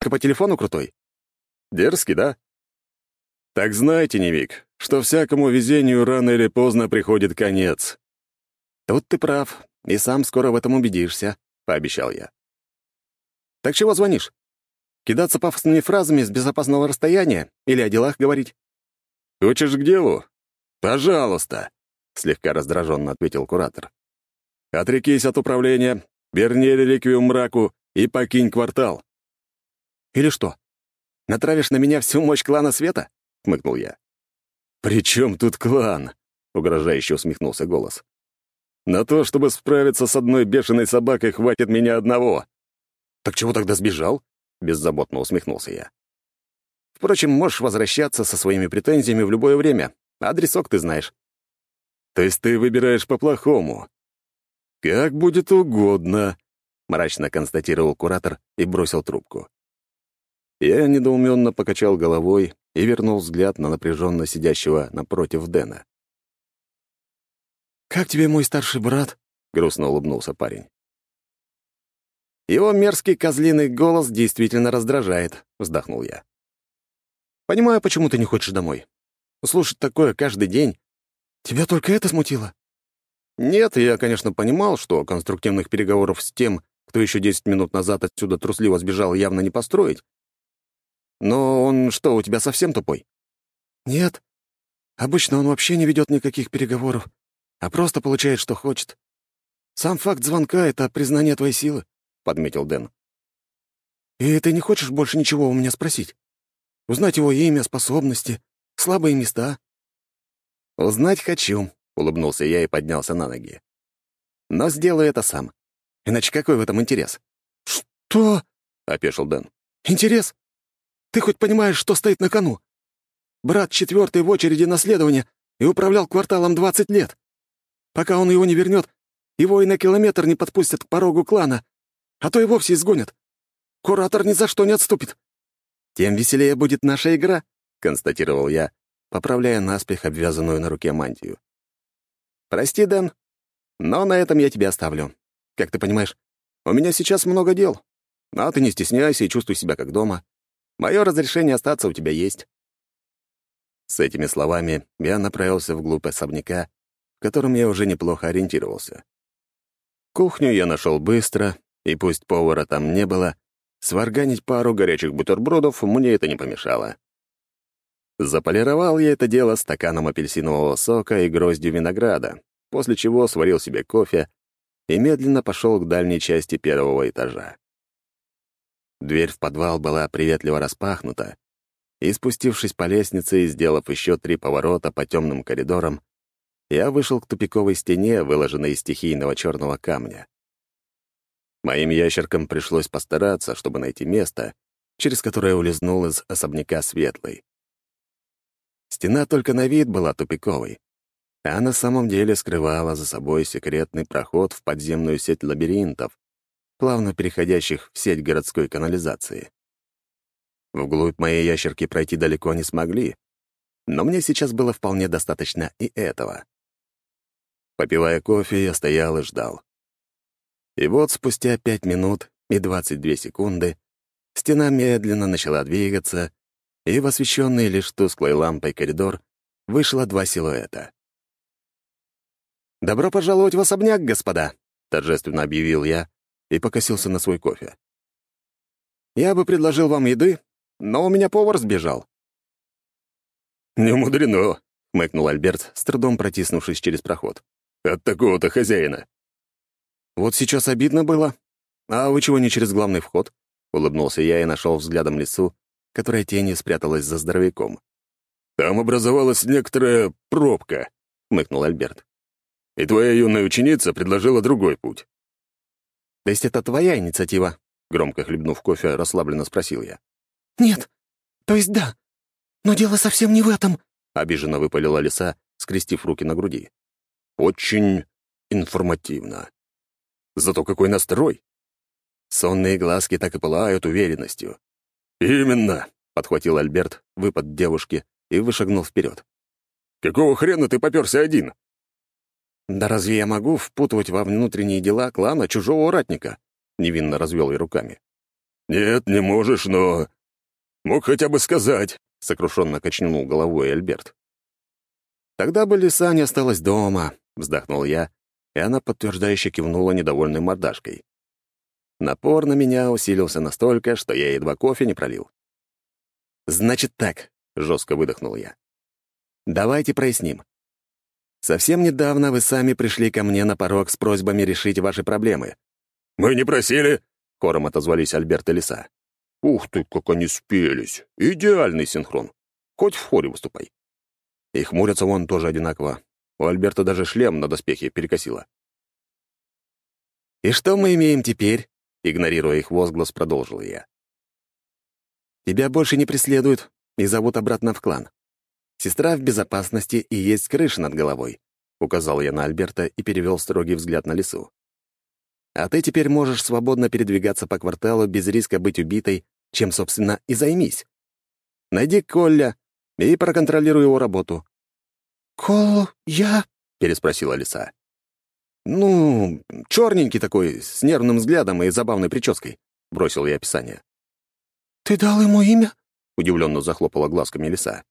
по телефону крутой?» «Дерзкий, да?» «Так знайте, Невик, что всякому везению рано или поздно приходит конец». «Тут ты прав, и сам скоро в этом убедишься», — пообещал я. «Так чего звонишь? Кидаться пафосными фразами с безопасного расстояния или о делах говорить?» «Хочешь к делу? Пожалуйста», — слегка раздраженно ответил куратор. «Отрекись от управления, верни реликвию мраку и покинь квартал». «Или что, натравишь на меня всю мощь клана света?» — хмыкнул я. «При чем тут клан?» — угрожающе усмехнулся голос. «На то, чтобы справиться с одной бешеной собакой, хватит меня одного». «Так чего тогда сбежал?» — беззаботно усмехнулся я. «Впрочем, можешь возвращаться со своими претензиями в любое время. Адресок ты знаешь». «То есть ты выбираешь по-плохому?» «Как будет угодно», — мрачно констатировал куратор и бросил трубку. Я недоуменно покачал головой и вернул взгляд на напряженно сидящего напротив Дэна. «Как тебе мой старший брат?» — грустно улыбнулся парень. «Его мерзкий козлиный голос действительно раздражает», — вздохнул я. «Понимаю, почему ты не хочешь домой. Слушать такое каждый день. Тебя только это смутило?» «Нет, я, конечно, понимал, что конструктивных переговоров с тем, кто еще десять минут назад отсюда трусливо сбежал, явно не построить, но он что, у тебя совсем тупой? Нет. Обычно он вообще не ведет никаких переговоров, а просто получает, что хочет. Сам факт звонка — это признание твоей силы, — подметил Дэн. И ты не хочешь больше ничего у меня спросить? Узнать его имя, способности, слабые места? Узнать хочу, — улыбнулся я и поднялся на ноги. Но сделаю это сам. Иначе какой в этом интерес? «Что?» — опешил Дэн. «Интерес? Ты хоть понимаешь, что стоит на кону? Брат четвертый в очереди наследования и управлял кварталом 20 лет. Пока он его не вернет, его и на километр не подпустят к порогу клана, а то и вовсе изгонят. Куратор ни за что не отступит. Тем веселее будет наша игра, — констатировал я, поправляя наспех обвязанную на руке мантию. «Прости, Дэн, но на этом я тебя оставлю. Как ты понимаешь, у меня сейчас много дел. А ты не стесняйся и чувствуй себя как дома. Мое разрешение остаться у тебя есть». С этими словами я направился вглубь особняка, в котором я уже неплохо ориентировался. Кухню я нашел быстро, и пусть повара там не было, сварганить пару горячих бутербродов мне это не помешало. Заполировал я это дело стаканом апельсинового сока и гроздью винограда, после чего сварил себе кофе и медленно пошел к дальней части первого этажа. Дверь в подвал была приветливо распахнута, и, спустившись по лестнице и сделав еще три поворота по темным коридорам, я вышел к тупиковой стене, выложенной из стихийного черного камня. Моим ящеркам пришлось постараться, чтобы найти место, через которое улизнул из особняка Светлый. Стена только на вид была тупиковой, а на самом деле скрывала за собой секретный проход в подземную сеть лабиринтов, плавно переходящих в сеть городской канализации. Вглубь моей ящерки пройти далеко не смогли, но мне сейчас было вполне достаточно и этого. Попивая кофе, я стоял и ждал. И вот спустя пять минут и двадцать две секунды стена медленно начала двигаться, и в освещенный лишь тусклой лампой коридор вышло два силуэта. «Добро пожаловать в особняк, господа!» — торжественно объявил я, и покосился на свой кофе. «Я бы предложил вам еды, но у меня повар сбежал». «Не мудрено», — хмыкнул Альберт, с трудом протиснувшись через проход. «От такого-то хозяина». «Вот сейчас обидно было. А вы чего не через главный вход?» — улыбнулся я и нашел взглядом лесу, которая тенью спряталась за здоровяком. «Там образовалась некоторая пробка», — хмыкнул Альберт. «И твоя юная ученица предложила другой путь. «То есть это твоя инициатива?» Громко хлебнув кофе, расслабленно спросил я. «Нет. То есть да. Но дело совсем не в этом», — обиженно выпалила лиса, скрестив руки на груди. «Очень информативно. Зато какой настрой! Сонные глазки так и пылают уверенностью». «Именно», — подхватил Альберт выпад девушки и вышагнул вперед. «Какого хрена ты попёрся один?» «Да разве я могу впутывать во внутренние дела клана чужого ратника?» — невинно развел я руками. «Нет, не можешь, но... Мог хотя бы сказать», — сокрушенно качнул головой Альберт. «Тогда бы лиса не осталась дома», — вздохнул я, и она подтверждающе кивнула недовольной мордашкой. Напор на меня усилился настолько, что я едва кофе не пролил. «Значит так», — жестко выдохнул я. «Давайте проясним. Совсем недавно вы сами пришли ко мне на порог с просьбами решить ваши проблемы». «Мы не просили», — хором отозвались Альберт и Лиса. «Ух ты, как они спелись! Идеальный синхрон. Хоть в хоре выступай». И хмурятся вон тоже одинаково. У Альберта даже шлем на доспехе перекосило. «И что мы имеем теперь?» Игнорируя их возглас, продолжил я. «Тебя больше не преследуют и зовут обратно в клан. Сестра в безопасности и есть крыша над головой», — указал я на Альберта и перевел строгий взгляд на лесу. «А ты теперь можешь свободно передвигаться по кварталу без риска быть убитой, чем, собственно, и займись. Найди Колля и проконтролируй его работу». «Кол... я...» — переспросила лиса. «Ну, черненький такой, с нервным взглядом и забавной прической», — бросил я описание. «Ты дал ему имя?» — удивленно захлопала глазками лиса.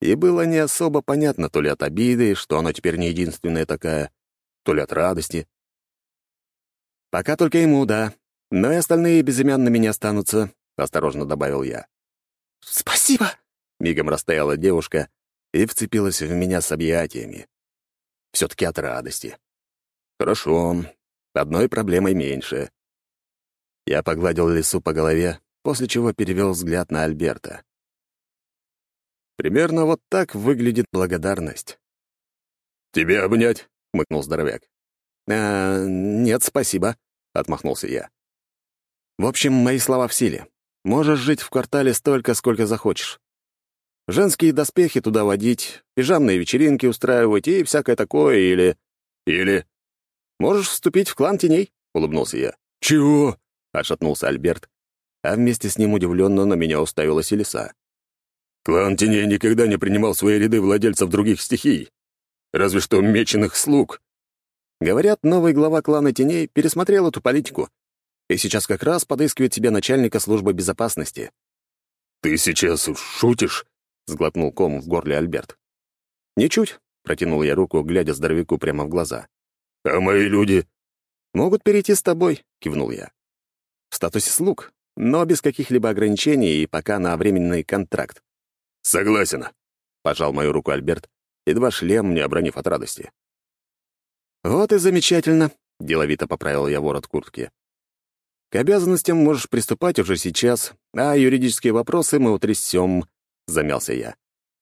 И было не особо понятно то ли от обиды, что она теперь не единственная такая, то ли от радости. «Пока только ему, да. Но и остальные безымянными не останутся», — осторожно добавил я. «Спасибо!» — мигом растаяла девушка и вцепилась в меня с объятиями. Все-таки от радости. Хорошо, одной проблемой меньше. Я погладил лису по голове, после чего перевел взгляд на Альберта. Примерно вот так выглядит благодарность. «Тебе обнять?» — хмыкнул здоровяк. «А, нет, спасибо», — отмахнулся я. «В общем, мои слова в силе. Можешь жить в квартале столько, сколько захочешь. Женские доспехи туда водить, пижамные вечеринки устраивать и всякое такое, или... Или... «Можешь вступить в клан теней», — улыбнулся я. «Чего?» — отшатнулся Альберт, а вместе с ним удивленно на меня уставилась и лиса. «Клан теней никогда не принимал свои ряды владельцев других стихий. Разве что меченых слуг». Говорят, новый глава клана теней пересмотрел эту политику и сейчас как раз подыскивает себе начальника службы безопасности. «Ты сейчас шутишь?» — сглотнул ком в горле Альберт. «Ничуть», — протянул я руку, глядя здоровяку прямо в глаза. «А мои люди?» «Могут перейти с тобой», — кивнул я. «В статусе слуг, но без каких-либо ограничений и пока на временный контракт». «Согласен», — пожал мою руку Альберт, едва шлем не обронив от радости. «Вот и замечательно», — деловито поправил я ворот куртки. «К обязанностям можешь приступать уже сейчас, а юридические вопросы мы утрясем», — замялся я.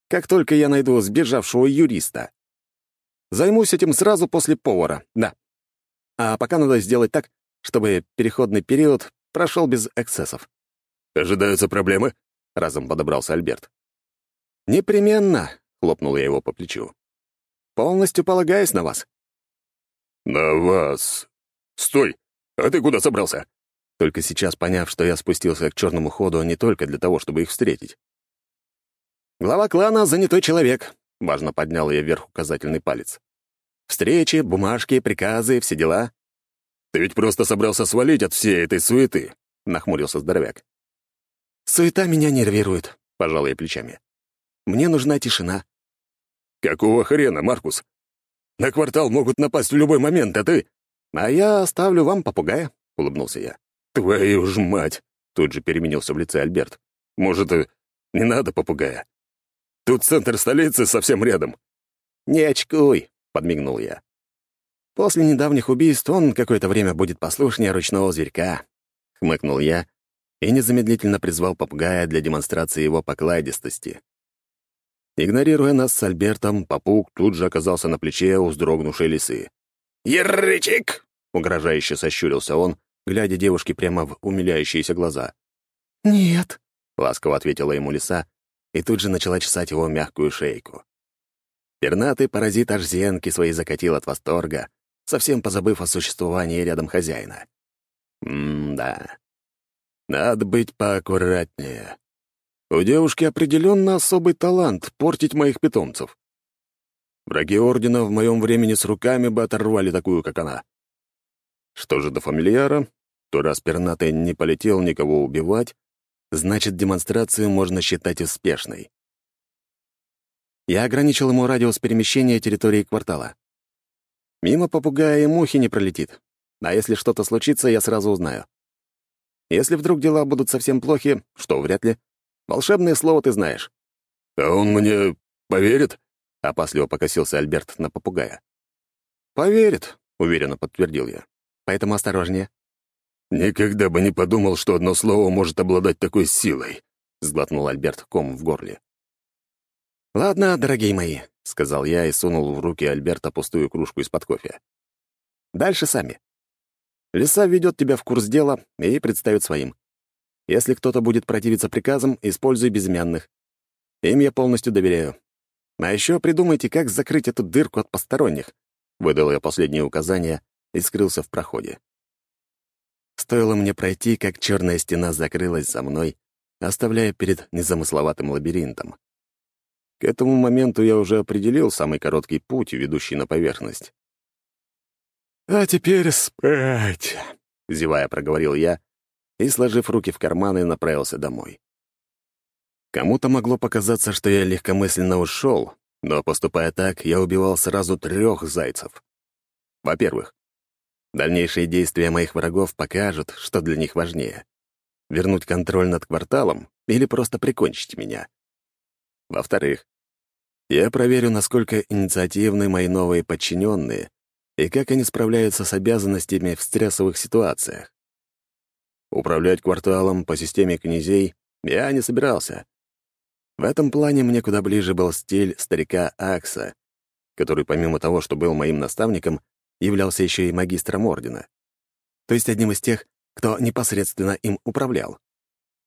«Как только я найду сбежавшего юриста». Займусь этим сразу после повара, да. А пока надо сделать так, чтобы переходный период прошел без эксцессов. «Ожидаются проблемы?» — разом подобрался Альберт. «Непременно», — хлопнул я его по плечу. «Полностью полагаюсь на вас». «На вас? Стой! А ты куда собрался?» Только сейчас поняв, что я спустился к черному ходу не только для того, чтобы их встретить. «Глава клана — занятой человек. — важно поднял я вверх указательный палец. «Встречи, бумажки, приказы, все дела». «Ты ведь просто собрался свалить от всей этой суеты», — нахмурился здоровяк. «Суета меня нервирует», — пожал я плечами. «Мне нужна тишина». «Какого хрена, Маркус? На квартал могут напасть в любой момент, а ты...» «А я оставлю вам попугая», — улыбнулся я. «Твою ж мать!» — тут же переменился в лице Альберт. «Может, не надо попугая? Тут центр столицы совсем рядом». «Не очкуй», — подмигнул я. «После недавних убийств он какое-то время будет послушнее ручного зверька», — хмыкнул я и незамедлительно призвал попугая для демонстрации его покладистости. Игнорируя нас с Альбертом, попуг тут же оказался на плече у вздрогнувшей лисы. «Ерычик!» — угрожающе сощурился он, глядя девушке прямо в умиляющиеся глаза. «Нет», — ласково ответила ему лиса и тут же начала чесать его мягкую шейку. Пернатый паразит аж зенки свои закатил от восторга, совсем позабыв о существовании рядом хозяина. М-да. Надо быть поаккуратнее. У девушки определенно особый талант портить моих питомцев. Враги Ордена в моем времени с руками бы оторвали такую, как она. Что же до фамильяра, то раз пернатый не полетел никого убивать, значит, демонстрацию можно считать успешной. Я ограничил ему радиус перемещения территории квартала. Мимо попугая и мухи не пролетит. А если что-то случится, я сразу узнаю. Если вдруг дела будут совсем плохи, что вряд ли, волшебное слово ты знаешь. «А он мне поверит?» — опасливо покосился Альберт на попугая. «Поверит», — уверенно подтвердил я. «Поэтому осторожнее». «Никогда бы не подумал, что одно слово может обладать такой силой», — сглотнул Альберт ком в горле. «Ладно, дорогие мои», — сказал я и сунул в руки Альберта пустую кружку из-под кофе. «Дальше сами. Лиса ведет тебя в курс дела и представит своим. Если кто-то будет противиться приказам, используй безымянных. Им я полностью доверяю. А еще придумайте, как закрыть эту дырку от посторонних. Выдал я последние указания и скрылся в проходе. Стоило мне пройти, как черная стена закрылась за мной, оставляя перед незамысловатым лабиринтом. К этому моменту я уже определил самый короткий путь, ведущий на поверхность. «А теперь спать!» — зевая проговорил я и, сложив руки в карманы, направился домой. Кому-то могло показаться, что я легкомысленно ушел, но, поступая так, я убивал сразу трех зайцев. Во-первых, дальнейшие действия моих врагов покажут, что для них важнее — вернуть контроль над кварталом или просто прикончить меня. Во-вторых, я проверю, насколько инициативны мои новые подчиненные и как они справляются с обязанностями в стрессовых ситуациях. Управлять кварталом по системе князей я не собирался. В этом плане мне куда ближе был стиль старика Акса, который помимо того, что был моим наставником, являлся еще и магистром ордена. То есть одним из тех, кто непосредственно им управлял.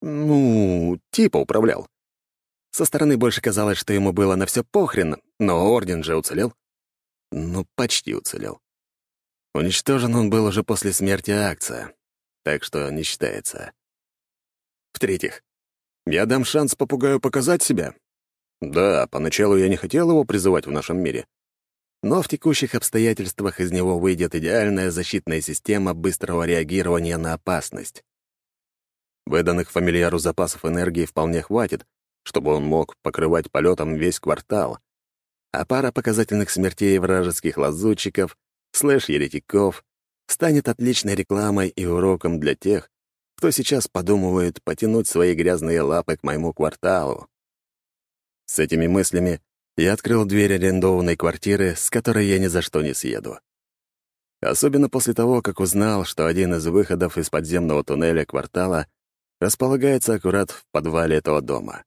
Ну, типа управлял. Со стороны больше казалось, что ему было на все похрен, но орден же уцелел. Ну, почти уцелел. Уничтожен он был уже после смерти Акция, так что не считается. В-третьих, я дам шанс попугаю показать себя. Да, поначалу я не хотел его призывать в нашем мире. Но в текущих обстоятельствах из него выйдет идеальная защитная система быстрого реагирования на опасность. Выданных фамильяру запасов энергии вполне хватит, чтобы он мог покрывать полетом весь квартал, а пара показательных смертей вражеских лазутчиков, слэш-еретиков станет отличной рекламой и уроком для тех, кто сейчас подумывает потянуть свои грязные лапы к моему кварталу. С этими мыслями я открыл дверь арендованной квартиры, с которой я ни за что не съеду. Особенно после того, как узнал, что один из выходов из подземного туннеля квартала располагается аккурат в подвале этого дома.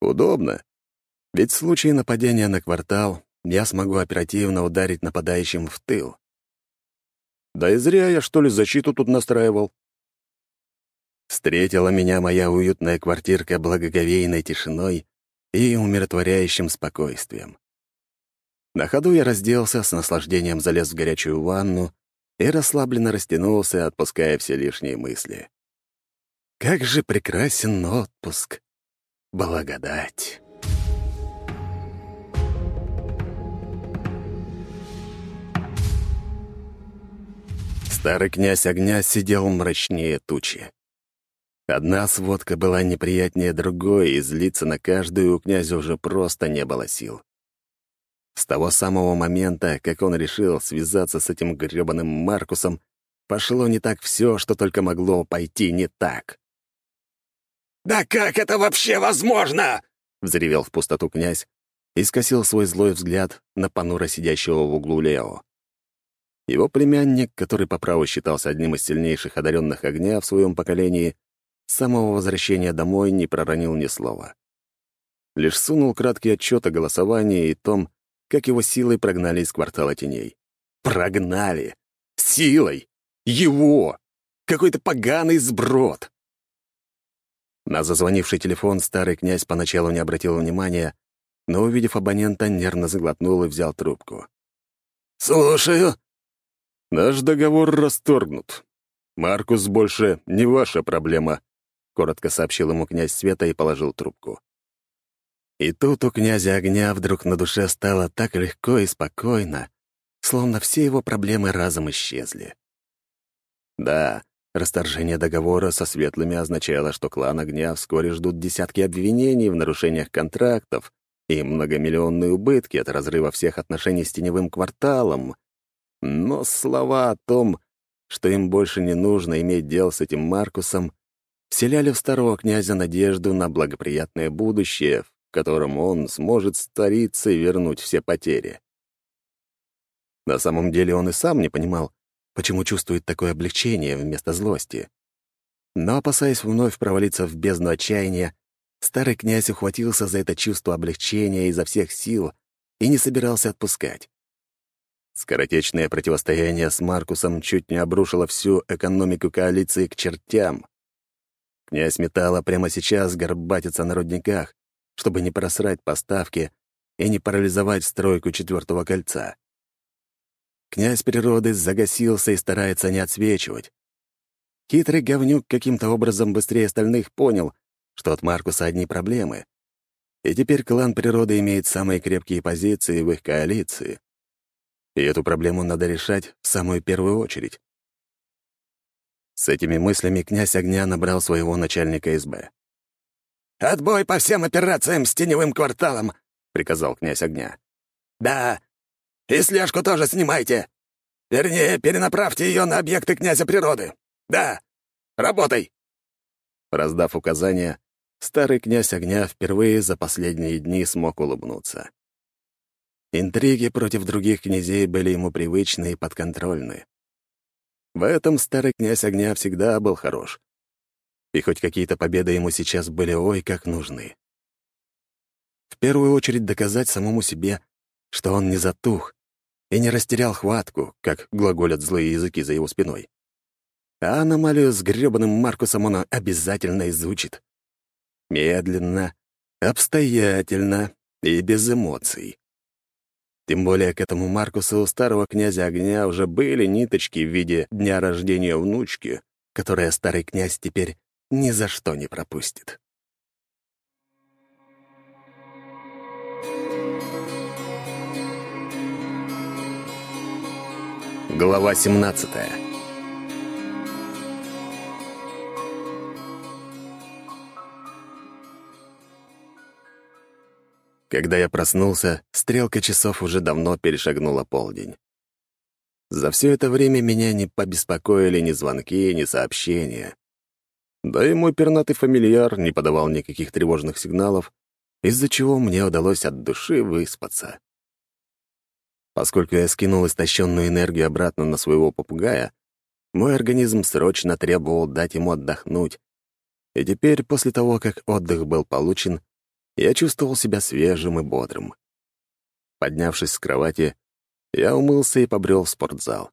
Удобно, ведь в случае нападения на квартал я смогу оперативно ударить нападающим в тыл. Да и зря я, что ли, защиту тут настраивал. Встретила меня моя уютная квартирка благоговейной тишиной и умиротворяющим спокойствием. На ходу я разделся, с наслаждением залез в горячую ванну и расслабленно растянулся, отпуская все лишние мысли. Как же прекрасен отпуск! Благодать! Старый князь огня сидел мрачнее тучи. Одна сводка была неприятнее другой, и злиться на каждую у князя уже просто не было сил. С того самого момента, как он решил связаться с этим грёбаным Маркусом, пошло не так все, что только могло пойти не так. «Да как это вообще возможно?» — взревел в пустоту князь и скосил свой злой взгляд на понуро сидящего в углу Лео. Его племянник, который по праву считался одним из сильнейших одаренных огня в своем поколении, с самого возвращения домой не проронил ни слова. Лишь сунул краткий отчет о голосовании и том, как его силой прогнали из квартала теней. Прогнали! Силой! Его! Какой-то поганый сброд! На зазвонивший телефон старый князь поначалу не обратил внимания, но, увидев абонента, нервно заглотнул и взял трубку. «Слушаю», «Наш договор расторгнут. Маркус больше не ваша проблема», — коротко сообщил ему князь Света и положил трубку. И тут у князя огня вдруг на душе стало так легко и спокойно, словно все его проблемы разом исчезли. Да, расторжение договора со светлыми означало, что клан Огня вскоре ждут десятки обвинений в нарушениях контрактов и многомиллионные убытки от разрыва всех отношений с теневым кварталом. Но слова о том, что им больше не нужно иметь дел с этим Маркусом, вселяли в старого князя надежду на благоприятное будущее, в котором он сможет стариться и вернуть все потери. На самом деле он и сам не понимал, почему чувствует такое облегчение вместо злости. Но, опасаясь вновь провалиться в бездну отчаяния, старый князь ухватился за это чувство облегчения изо всех сил и не собирался отпускать. Скоротечное противостояние с Маркусом чуть не обрушило всю экономику коалиции к чертям. Князь Металла прямо сейчас горбатится на рудниках, чтобы не просрать поставки и не парализовать стройку четвертого кольца. Князь природы загасился и старается не отсвечивать. Хитрый говнюк каким-то образом быстрее остальных понял, что от Маркуса одни проблемы. И теперь клан природы имеет самые крепкие позиции в их коалиции. И эту проблему надо решать в самую первую очередь. С этими мыслями князь огня набрал своего начальника СБ. «Отбой по всем операциям с теневым кварталом», — приказал князь огня. «Да, и слежку тоже снимайте. Вернее, перенаправьте ее на объекты князя природы. Да, работай!» Раздав указания, старый князь огня впервые за последние дни смог улыбнуться. Интриги против других князей были ему привычны и подконтрольны. В этом старый князь огня всегда был хорош. И хоть какие-то победы ему сейчас были ой как нужны. В первую очередь доказать самому себе, что он не затух и не растерял хватку, как глаголят злые языки за его спиной. А аномалию с грёбаным Маркусом он обязательно изучит. Медленно, обстоятельно и без эмоций. Тем более к этому Маркусу у старого князя огня уже были ниточки в виде дня рождения внучки, которая старый князь теперь ни за что не пропустит. Глава 17 Когда я проснулся, стрелка часов уже давно перешагнула полдень. За все это время меня не побеспокоили ни звонки, ни сообщения. Да и мой пернатый фамильяр не подавал никаких тревожных сигналов, из-за чего мне удалось от души выспаться. Поскольку я скинул истощенную энергию обратно на своего попугая, мой организм срочно требовал дать ему отдохнуть. И теперь, после того, как отдых был получен, я чувствовал себя свежим и бодрым. Поднявшись с кровати, я умылся и побрел в спортзал.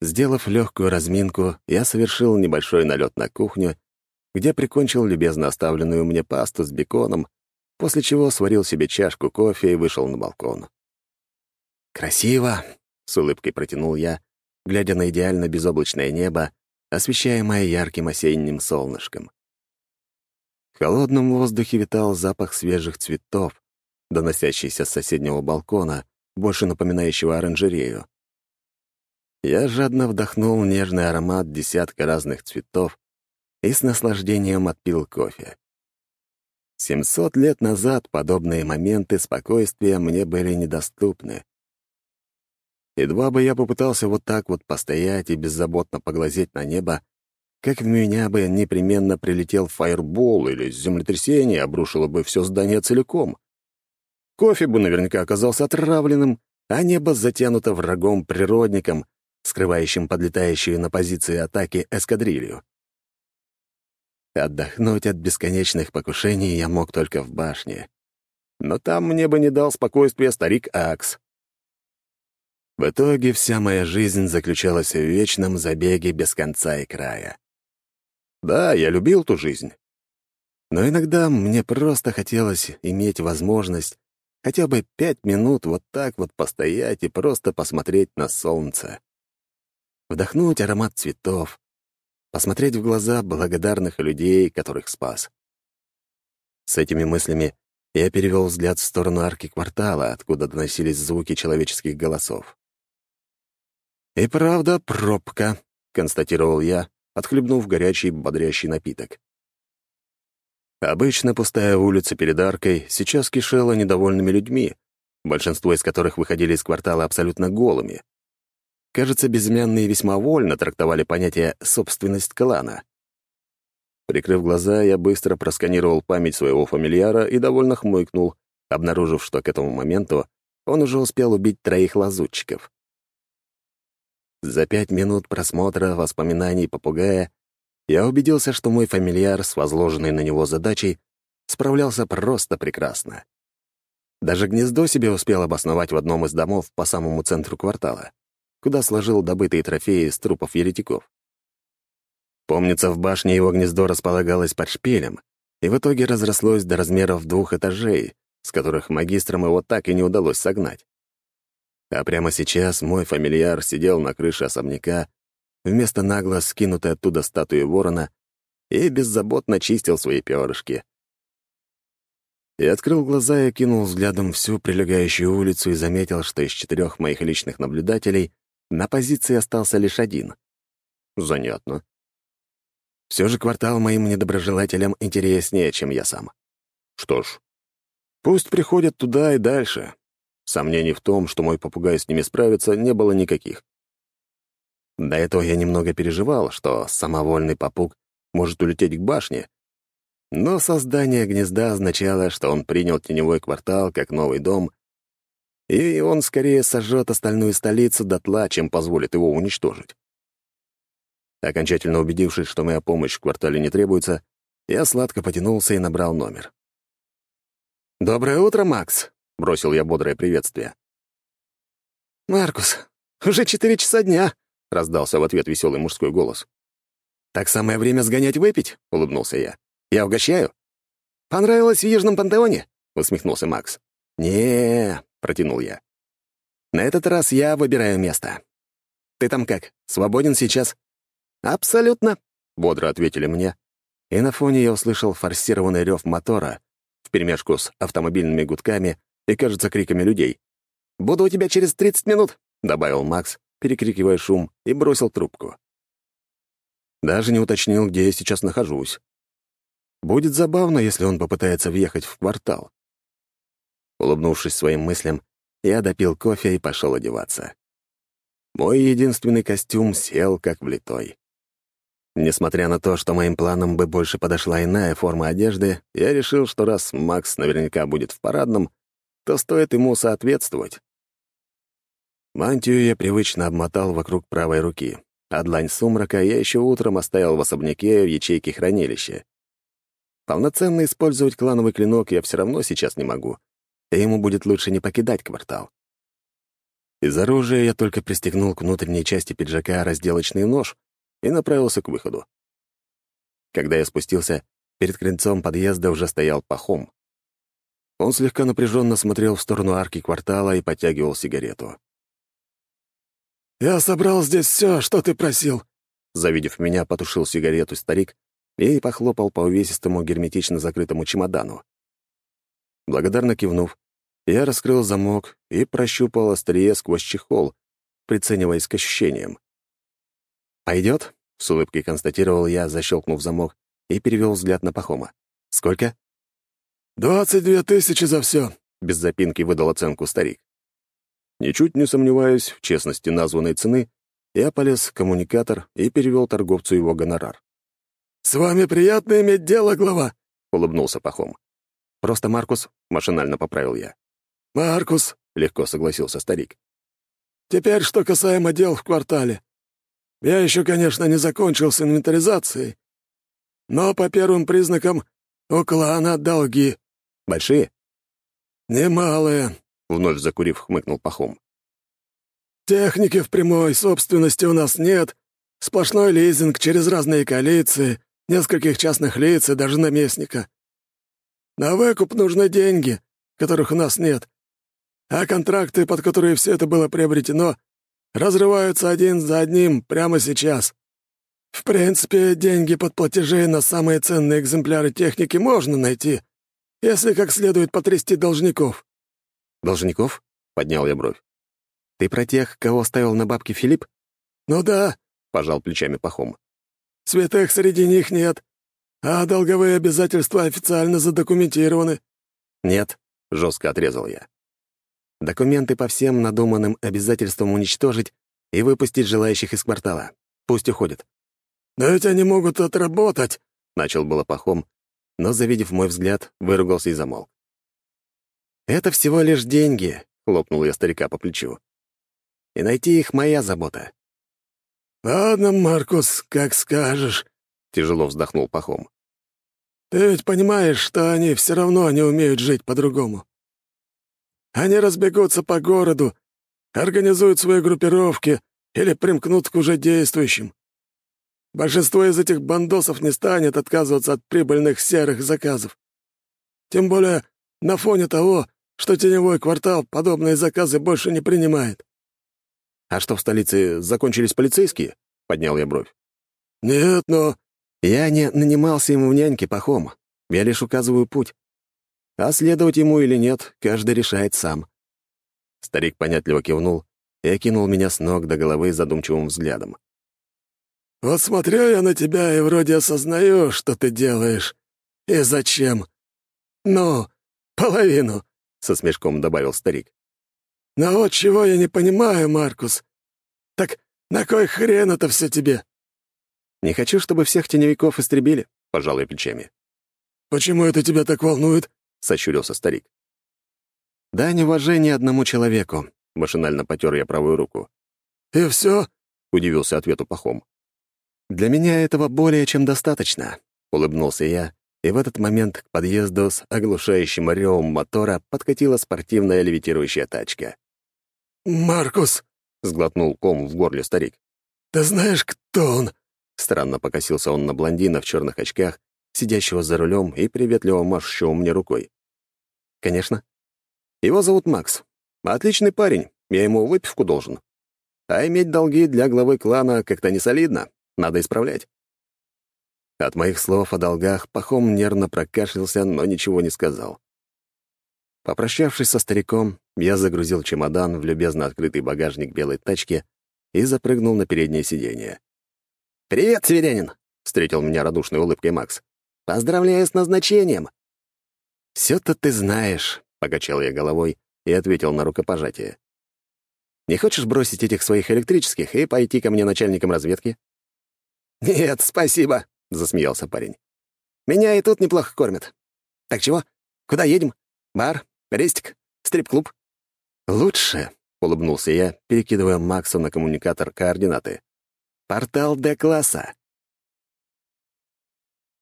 Сделав легкую разминку, я совершил небольшой налет на кухню, где прикончил любезно оставленную мне пасту с беконом, после чего сварил себе чашку кофе и вышел на балкон. «Красиво!» — с улыбкой протянул я, глядя на идеально безоблачное небо, освещаемое ярким осенним солнышком. В холодном воздухе витал запах свежих цветов, доносящийся с соседнего балкона, больше напоминающего оранжерею. Я жадно вдохнул нежный аромат десятка разных цветов и с наслаждением отпил кофе. Семьсот лет назад подобные моменты спокойствия мне были недоступны. Едва бы я попытался вот так вот постоять и беззаботно поглазеть на небо, как в меня бы непременно прилетел фаербол или землетрясение обрушило бы все здание целиком. Кофе бы наверняка оказался отравленным, а небо затянуто врагом-природником, скрывающим подлетающую на позиции атаки эскадрилью. Отдохнуть от бесконечных покушений я мог только в башне. Но там мне бы не дал спокойствия старик Акс. В итоге вся моя жизнь заключалась в вечном забеге без конца и края. Да, я любил ту жизнь. Но иногда мне просто хотелось иметь возможность хотя бы пять минут вот так вот постоять и просто посмотреть на солнце. Вдохнуть аромат цветов, посмотреть в глаза благодарных людей, которых спас. С этими мыслями я перевел взгляд в сторону арки квартала, откуда доносились звуки человеческих голосов. И правда, пробка. — констатировал я, отхлебнув горячий бодрящий напиток. Обычно пустая улица перед аркой сейчас кишела недовольными людьми, большинство из которых выходили из квартала абсолютно голыми. Кажется, безымянные весьма вольно трактовали понятие «собственность клана». Прикрыв глаза, я быстро просканировал память своего фамильяра и довольно хмыкнул, обнаружив, что к этому моменту он уже успел убить троих лазутчиков. За пять минут просмотра воспоминаний попугая я убедился, что мой фамильяр с возложенной на него задачей справлялся просто прекрасно. Даже гнездо себе успел обосновать в одном из домов по самому центру квартала, куда сложил добытые трофеи из трупов еретиков. Помнится, в башне его гнездо располагалось под шпилем, и в итоге разрослось до размеров двух этажей, с которых магистрам его так и не удалось согнать. А прямо сейчас мой фамильяр сидел на крыше особняка, вместо нагло скинутой оттуда статуи ворона, и беззаботно чистил свои перышки. И открыл глаза и кинул взглядом всю прилегающую улицу и заметил, что из четырех моих личных наблюдателей на позиции остался лишь один. Занятно. Все же квартал моим недоброжелателям интереснее, чем я сам. Что ж, пусть приходят туда и дальше. Сомнений в том, что мой попугай с ними справится, не было никаких. До этого я немного переживал, что самовольный попуг может улететь к башне, но создание гнезда означало, что он принял теневой квартал как новый дом, и он скорее сожжет остальную столицу дотла, чем позволит его уничтожить. Окончательно убедившись, что моя помощь в квартале не требуется, я сладко потянулся и набрал номер. «Доброе утро, Макс!» — бросил я бодрое приветствие. «Маркус, уже четыре часа дня!» — раздался в ответ веселый мужской голос. «Так самое время сгонять выпить?» — улыбнулся я. «Я угощаю?» «Понравилось в Южном пантеоне?» — усмехнулся Макс. не протянул я. «На этот раз я выбираю место. Ты там как, свободен сейчас?» «Абсолютно», — бодро ответили мне, и на фоне я услышал форсированный рев мотора вперемешку с автомобильными гудками и, кажется, криками людей. «Буду у тебя через 30 минут», — добавил Макс, перекрикивая шум, и бросил трубку. Даже не уточнил, где я сейчас нахожусь. Будет забавно, если он попытается въехать в квартал. Улыбнувшись своим мыслям, я допил кофе и пошел одеваться. Мой единственный костюм сел как влитой. Несмотря на то, что моим планам бы больше подошла иная форма одежды, я решил, что раз Макс наверняка будет в парадном, то стоит ему соответствовать. Мантию я привычно обмотал вокруг правой руки, а длань сумрака я еще утром оставил в особняке в ячейке хранилища. Полноценно использовать клановый клинок я все равно сейчас не могу, и ему будет лучше не покидать квартал. Из оружия я только пристегнул к внутренней части пиджака разделочный нож и направился к выходу. Когда я спустился, перед крыльцом подъезда уже стоял Пахом. Он слегка напряженно смотрел в сторону арки квартала и подтягивал сигарету. «Я собрал здесь все, что ты просил», Завидев меня, потушил сигарету старик и похлопал по увесистому герметично закрытому чемодану. Благодарно кивнув, я раскрыл замок и прощупал острие сквозь чехол, прицениваясь к ощущениям. «Пойдет?» — с улыбкой констатировал я, защелкнув замок, и перевел взгляд на Пахома. «Сколько?» «Двадцать две тысячи за все», — без запинки выдал оценку старик. Ничуть не сомневаясь в честности названной цены, я полез в коммуникатор и перевел торговцу его гонорар. «С вами приятно иметь дело, глава», — улыбнулся Пахом. «Просто Маркус», — машинально поправил я. «Маркус», — легко согласился старик. «Теперь, что касаемо дел в квартале. Я еще, конечно, не закончил с инвентаризацией, но по первым признакам у клана долги. Большие? Немалые, вновь закурив, хмыкнул Пахом. Техники в прямой собственности у нас нет. Сплошной лизинг через разные коалиции, нескольких частных лиц и даже наместника. На выкуп нужны деньги, которых у нас нет. А контракты, под которые все это было приобретено, разрываются один за одним прямо сейчас. В принципе, деньги под платежи на самые ценные экземпляры техники можно найти, если как следует потрясти должников». «Должников?» — поднял я бровь. «Ты про тех, кого ставил на бабки Филипп?» «Ну да, пожал плечами Пахом. «Святых среди них нет, а долговые обязательства официально задокументированы». «Нет», — жестко отрезал я. «Документы по всем надуманным обязательствам уничтожить и выпустить желающих из квартала. Пусть уходят». «Да ведь они могут отработать», — начал было Пахом, но, завидев мой взгляд, выругался и замолк. «Это всего лишь деньги», — хлопнул я старика по плечу. «И найти их моя забота». «Ладно, Маркус, как скажешь», — тяжело вздохнул Пахом. «Ты ведь понимаешь, что они все равно не умеют жить по-другому. Они разбегутся по городу, организуют свои группировки или примкнут к уже действующим. Большинство из этих бандосов не станет отказываться от прибыльных серых заказов. Тем более на фоне того, что теневой квартал подобные заказы больше не принимает. «А что, в столице закончились полицейские?» — поднял я бровь. «Нет, но...» «Я не нанимался ему в няньке, пахом. Я лишь указываю путь. А следовать ему или нет, каждый решает сам». Старик понятливо кивнул и окинул меня с ног до головы задумчивым взглядом. Вот смотрю я на тебя и вроде осознаю, что ты делаешь. И зачем. Ну, половину, — со смешком добавил старик. Но вот чего я не понимаю, Маркус. Так на кой хрен это все тебе? Не хочу, чтобы всех теневиков истребили, — пожал я плечами. Почему это тебя так волнует? — сощурился старик. Да, неуважение одному человеку, — машинально потер я правую руку. «И все?» — удивился ответу Пахом. «Для меня этого более чем достаточно», — улыбнулся я, и в этот момент к подъезду с оглушающим ревом мотора подкатила спортивная левитирующая тачка. «Маркус!» — сглотнул ком в горле старик. «Ты знаешь, кто он?» Странно покосился он на блондина в черных очках, сидящего за рулем и приветливо машущего мне рукой. «Конечно. Его зовут Макс. Отличный парень, я ему выпивку должен. А иметь долги для главы клана как-то не солидно, надо исправлять. От моих слов о долгах Пахом нервно прокашлялся, но ничего не сказал. Попрощавшись со стариком, я загрузил чемодан в любезно открытый багажник белой тачки и запрыгнул на переднее сиденье. «Привет, северянин!» — встретил меня радушной улыбкой Макс. «Поздравляю с назначением!» «Все-то ты знаешь», — покачал я головой и ответил на рукопожатие. «Не хочешь бросить этих своих электрических и пойти ко мне начальником разведки?» «Нет, спасибо», — засмеялся парень. «Меня и тут неплохо кормят. Так чего? Куда едем? Бар? Рестик? Стрип-клуб?» «Лучше», — улыбнулся я, перекидывая Максу на коммуникатор координаты. «Портал Д-класса».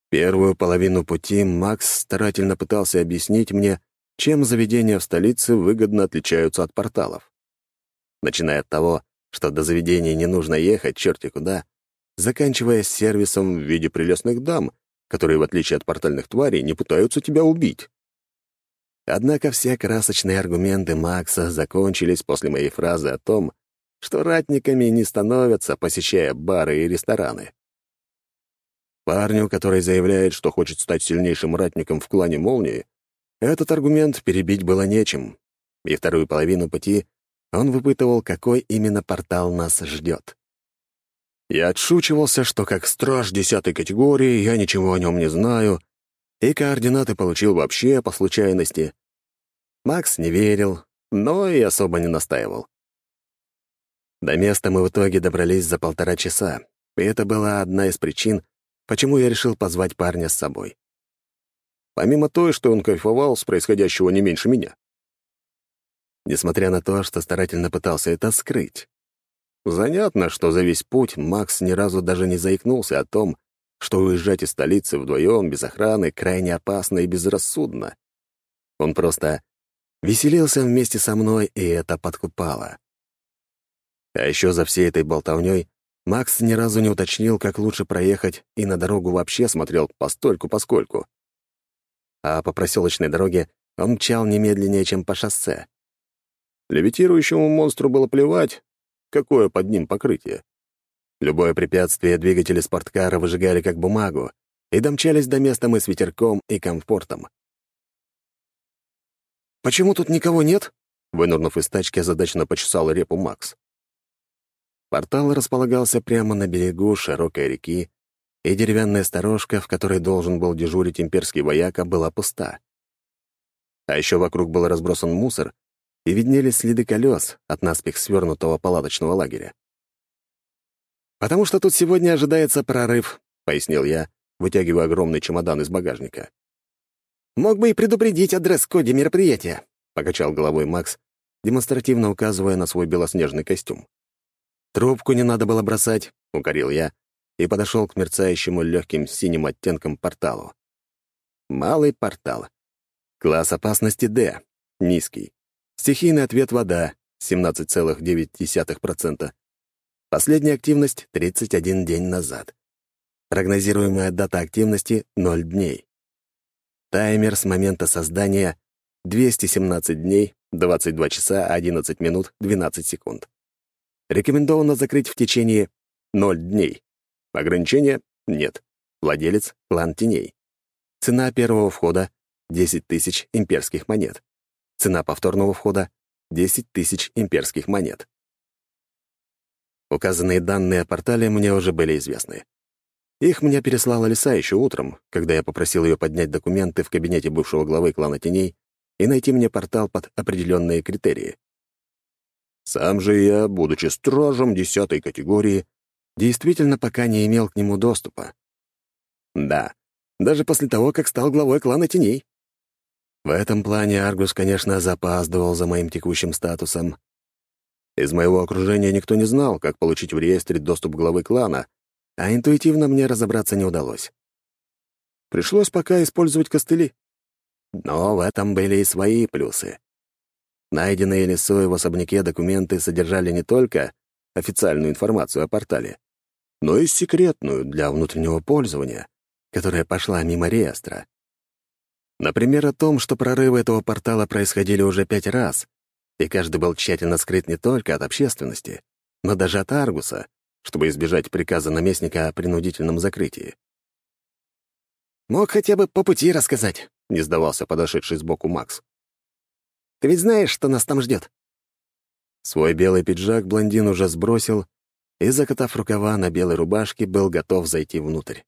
Первую половину пути Макс старательно пытался объяснить мне, чем заведения в столице выгодно отличаются от порталов. Начиная от того, что до заведения не нужно ехать черти куда, заканчивая сервисом в виде прелестных дам, которые, в отличие от портальных тварей, не пытаются тебя убить. Однако все красочные аргументы Макса закончились после моей фразы о том, что ратниками не становятся, посещая бары и рестораны. Парню, который заявляет, что хочет стать сильнейшим ратником в клане Молнии, этот аргумент перебить было нечем, и вторую половину пути он выпытывал, какой именно портал нас ждет. Я отшучивался, что как страж десятой категории я ничего о нем не знаю, и координаты получил вообще по случайности. Макс не верил, но и особо не настаивал. До места мы в итоге добрались за полтора часа, и это была одна из причин, почему я решил позвать парня с собой. Помимо той, что он кайфовал с происходящего не меньше меня. Несмотря на то, что старательно пытался это скрыть. Занятно, что за весь путь Макс ни разу даже не заикнулся о том, что уезжать из столицы вдвоем без охраны крайне опасно и безрассудно. Он просто веселился вместе со мной, и это подкупало. А еще за всей этой болтовней Макс ни разу не уточнил, как лучше проехать, и на дорогу вообще смотрел постольку-поскольку. А по проселочной дороге он мчал немедленнее, чем по шоссе. Левитирующему монстру было плевать, какое под ним покрытие. Любое препятствие двигатели спорткара выжигали как бумагу, и домчались до места мы с ветерком и комфортом. «Почему тут никого нет?» Вынурнув из тачки, озадаченно почесал репу Макс. Портал располагался прямо на берегу широкой реки, и деревянная сторожка, в которой должен был дежурить имперский вояка, была пуста. А еще вокруг был разбросан мусор, и виднелись следы колес от наспех свернутого палаточного лагеря. «Потому что тут сегодня ожидается прорыв», — пояснил я, вытягивая огромный чемодан из багажника. «Мог бы и предупредить о дресс-коде мероприятия», — покачал головой Макс, демонстративно указывая на свой белоснежный костюм. «Трубку не надо было бросать», — укорил я и подошел к мерцающему легким синим оттенком порталу. Малый портал. Класс опасности D. Низкий. Стихийный ответ вода. 17,9%. Последняя активность — 31 день назад. Прогнозируемая дата активности — 0 дней. Таймер с момента создания — 217 дней, 22 часа, 11 минут, 12 секунд. Рекомендовано закрыть в течение 0 дней. Ограничения — нет. Владелец — клан теней. Цена первого входа — 10 тысяч имперских монет. Цена повторного входа — 10 тысяч имперских монет. Указанные данные о портале мне уже были известны. Их мне переслала Лиса еще утром, когда я попросил ее поднять документы в кабинете бывшего главы клана Теней и найти мне портал под определенные критерии. Сам же я, будучи стражем десятой категории, действительно пока не имел к нему доступа. Да, даже после того, как стал главой клана Теней. В этом плане Аргус, конечно, запаздывал за моим текущим статусом. Из моего окружения никто не знал, как получить в реестре доступ главы клана, а интуитивно мне разобраться не удалось. Пришлось пока использовать костыли. Но в этом были и свои плюсы. Найденные лесой в особняке документы содержали не только официальную информацию о портале, но и секретную для внутреннего пользования, которая пошла мимо реестра. Например, о том, что прорывы этого портала происходили уже пять раз, и каждый был тщательно скрыт не только от общественности, но даже от Аргуса, чтобы избежать приказа наместника о принудительном закрытии. «Мог хотя бы по пути рассказать», — не сдавался подошедший сбоку Макс. «Ты ведь знаешь, что нас там ждет?» Свой белый пиджак блондин уже сбросил и, закатав рукава на белой рубашке, был готов зайти внутрь.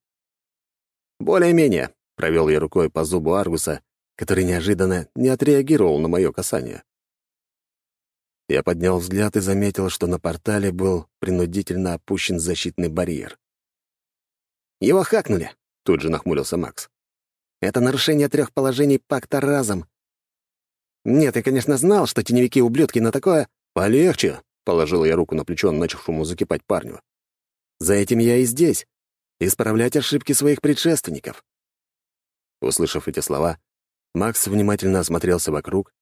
«Более-менее», — провел я рукой по зубу Аргуса, который неожиданно не отреагировал на мое касание. Я поднял взгляд и заметил, что на портале был принудительно опущен защитный барьер. «Его хакнули», — тут же нахмурился Макс. «Это нарушение трех положений пакта разом. Нет, я, конечно, знал, что теневики-ублюдки на такое...» «Полегче», — положил я руку на плечо начавшему закипать парню. «За этим я и здесь. Исправлять ошибки своих предшественников». Услышав эти слова, Макс внимательно осмотрелся вокруг,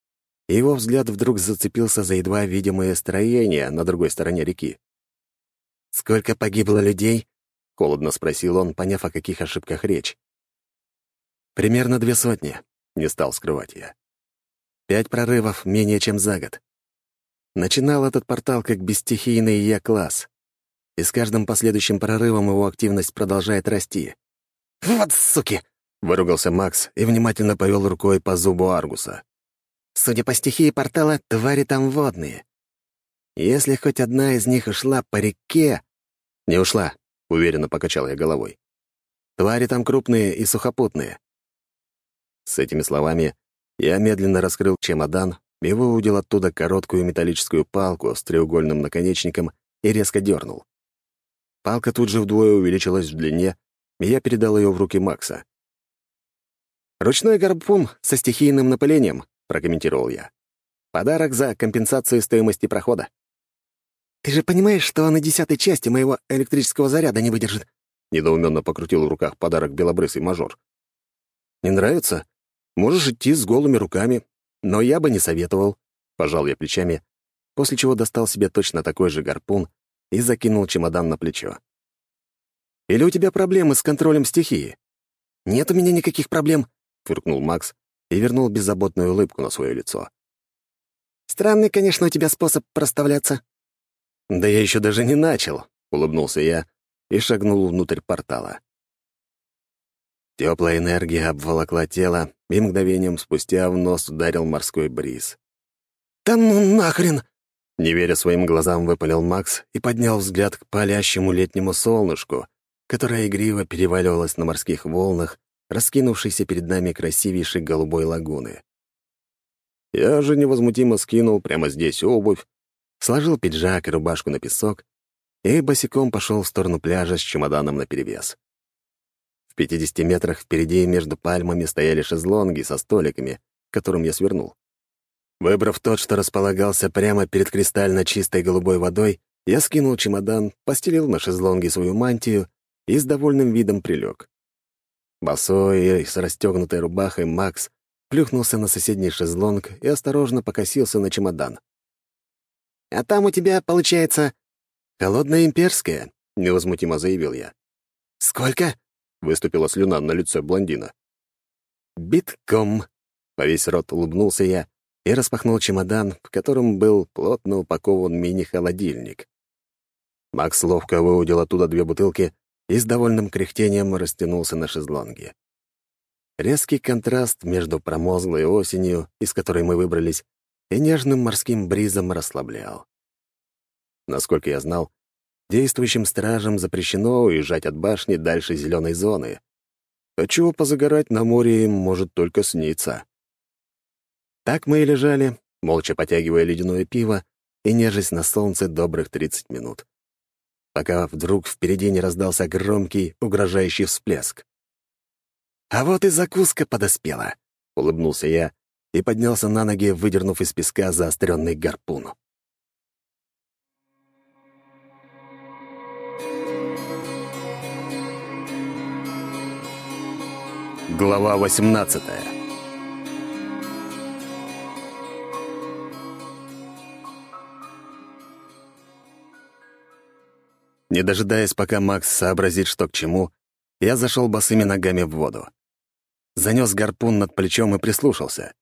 и его взгляд вдруг зацепился за едва видимое строение на другой стороне реки. «Сколько погибло людей?» — холодно спросил он, поняв, о каких ошибках речь. «Примерно две сотни», — не стал скрывать я. «Пять прорывов менее чем за год. Начинал этот портал как бесстихийный Я-класс, и с каждым последующим прорывом его активность продолжает расти. «Вот суки!» — выругался Макс и внимательно повел рукой по зубу Аргуса. «Судя по стихии портала, твари там водные. Если хоть одна из них ушла по реке...» «Не ушла», — уверенно покачал я головой. «Твари там крупные и сухопутные». С этими словами я медленно раскрыл чемодан и выудил оттуда короткую металлическую палку с треугольным наконечником и резко дернул. Палка тут же вдвое увеличилась в длине, и я передал ее в руки Макса. «Ручной гарпун со стихийным напылением», — прокомментировал я. «Подарок за компенсацию стоимости прохода». «Ты же понимаешь, что и десятой части моего электрического заряда не выдержит?» — недоуменно покрутил в руках подарок белобрысый мажор. «Не нравится? Можешь идти с голыми руками, но я бы не советовал, пожал я плечами, после чего достал себе точно такой же гарпун и закинул чемодан на плечо. Или у тебя проблемы с контролем стихии? Нет у меня никаких проблем, фыркнул Макс и вернул беззаботную улыбку на свое лицо. Странный, конечно, у тебя способ проставляться. Да я еще даже не начал, улыбнулся я и шагнул внутрь портала. Теплая энергия обволокла тело, и мгновением спустя в нос ударил морской бриз. «Да ну нахрен!» Не веря своим глазам, выпалил Макс и поднял взгляд к палящему летнему солнышку, которое игриво переваливалось на морских волнах, раскинувшейся перед нами красивейшей голубой лагуны. Я же невозмутимо скинул прямо здесь обувь, сложил пиджак и рубашку на песок и босиком пошел в сторону пляжа с чемоданом наперевес. В 50 метрах впереди между пальмами стояли шезлонги со столиками, к которым я свернул. Выбрав тот, что располагался прямо перед кристально чистой голубой водой, я скинул чемодан, постелил на шезлонге свою мантию и с довольным видом прилег. Босой с расстегнутой рубахой Макс плюхнулся на соседний шезлонг и осторожно покосился на чемодан. «А там у тебя, получается, холодная имперская», — невозмутимо заявил я. «Сколько?» — выступила слюна на лице блондина. «Битком», — по весь рот улыбнулся я и распахнул чемодан, в котором был плотно упакован мини-холодильник. Макс ловко выудил оттуда две бутылки и с довольным кряхтением растянулся на шезлонге. Резкий контраст между промозглой осенью, из которой мы выбрались, и нежным морским бризом расслаблял. Насколько я знал, действующим стражам запрещено уезжать от башни дальше зеленой зоны. Отчего позагорать на море им может только сниться. Так мы и лежали, молча потягивая ледяное пиво и нежесть на солнце добрых 30 минут. Пока вдруг впереди не раздался громкий, угрожающий всплеск. «А вот и закуска подоспела», — улыбнулся я и поднялся на ноги, выдернув из песка заостренный гарпун. Глава 18 Не дожидаясь, пока Макс сообразит, что к чему, я зашел босыми ногами в воду занес гарпун над плечом и прислушался.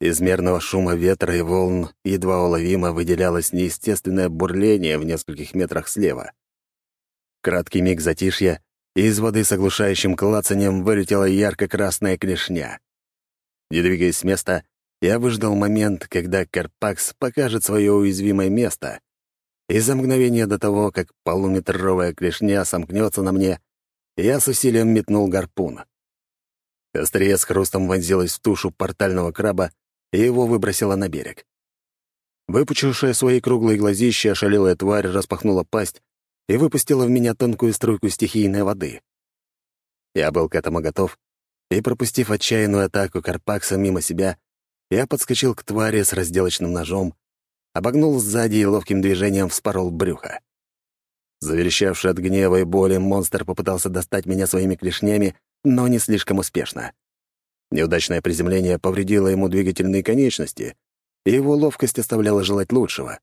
Из мерного шума ветра и волн едва уловимо выделялось неестественное бурление в нескольких метрах слева. Краткий миг затишья, и из воды с оглушающим клацанием вылетела ярко-красная клешня. Не двигаясь с места, я выждал момент, когда Карпакс покажет свое уязвимое место, и за мгновение до того, как полуметровая клешня сомкнется на мне, я с усилием метнул гарпун. Острие с хрустом вонзилось в тушу портального краба, и его выбросило на берег. Выпучившая свои круглые глазища ошалелая тварь распахнула пасть и выпустила в меня тонкую струйку стихийной воды. Я был к этому готов, и, пропустив отчаянную атаку Карпакса мимо себя, я подскочил к твари с разделочным ножом, обогнул сзади и ловким движением вспорол брюхо. Заверещавший от гнева и боли, монстр попытался достать меня своими клешнями, но не слишком успешно. Неудачное приземление повредило ему двигательные конечности, и его ловкость оставляла желать лучшего.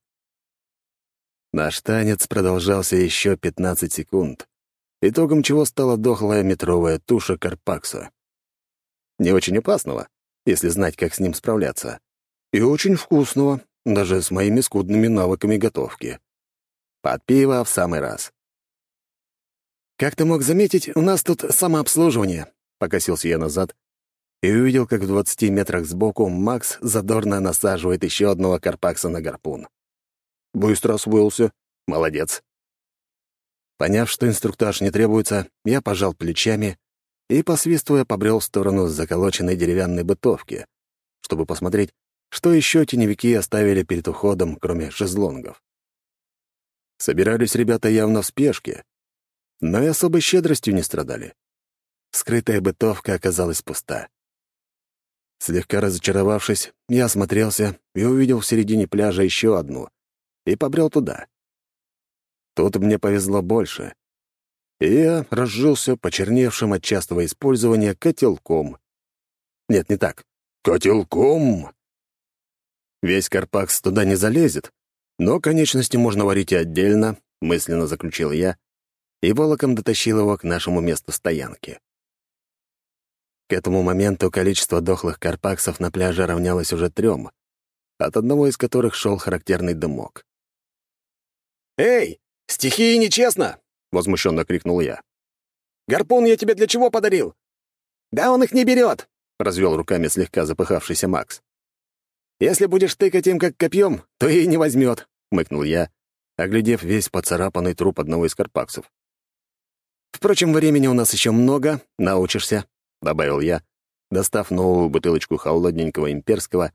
Наш танец продолжался еще 15 секунд, итогом чего стала дохлая метровая туша Карпакса. Не очень опасного, если знать, как с ним справляться, и очень вкусного, даже с моими скудными навыками готовки. Под пиво в самый раз. «Как ты мог заметить, у нас тут самообслуживание», — покосился я назад и увидел, как в двадцати метрах сбоку Макс задорно насаживает еще одного карпакса на гарпун. Быстро освоился. Молодец. Поняв, что инструктаж не требуется, я пожал плечами и, посвистывая, побрел в сторону заколоченной деревянной бытовки, чтобы посмотреть, что еще теневики оставили перед уходом, кроме шезлонгов. Собирались ребята явно в спешке, но и особой щедростью не страдали. Скрытая бытовка оказалась пуста. Слегка разочаровавшись, я осмотрелся и увидел в середине пляжа еще одну и побрел туда. Тут мне повезло больше. И я разжился почерневшим от частого использования котелком. Нет, не так. Котелком! Весь карпакс туда не залезет, но конечности можно варить и отдельно, мысленно заключил я, и волоком дотащил его к нашему месту стоянки. К этому моменту количество дохлых карпаксов на пляже равнялось уже трем, от одного из которых шел характерный дымок. «Эй, стихии нечестно!» — возмущенно крикнул я. «Гарпун я тебе для чего подарил?» «Да он их не берет!» — развел руками слегка запыхавшийся Макс. Если будешь тыкать им как копьем, то и не возьмет, хмыкнул я, оглядев весь поцарапанный труп одного из карпаксов. «Впрочем, времени у нас еще много, научишься», — добавил я, достав новую бутылочку холодненького имперского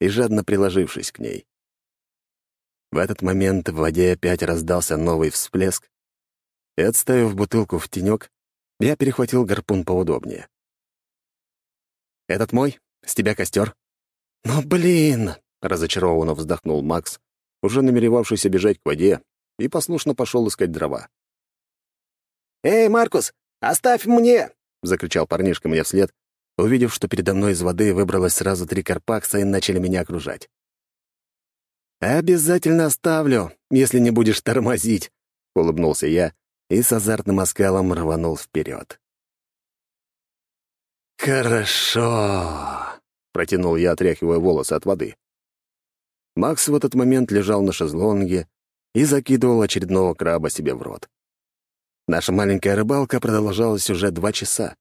и жадно приложившись к ней. В этот момент в воде опять раздался новый всплеск, и, отставив бутылку в тенек, я перехватил гарпун поудобнее. «Этот мой? С тебя костер?» «Ну, блин!» — разочарованно вздохнул Макс, уже намеревавшийся бежать к воде, и послушно пошел искать дрова. «Эй, Маркус, оставь мне!» — закричал парнишка мне вслед, увидев, что передо мной из воды выбралось сразу три карпакса и начали меня окружать. «Обязательно оставлю, если не будешь тормозить», — улыбнулся я и с азартным оскалом рванул вперед. «Хорошо», — протянул я, отряхивая волосы от воды. Макс в этот момент лежал на шезлонге и закидывал очередного краба себе в рот. Наша маленькая рыбалка продолжалась уже два часа.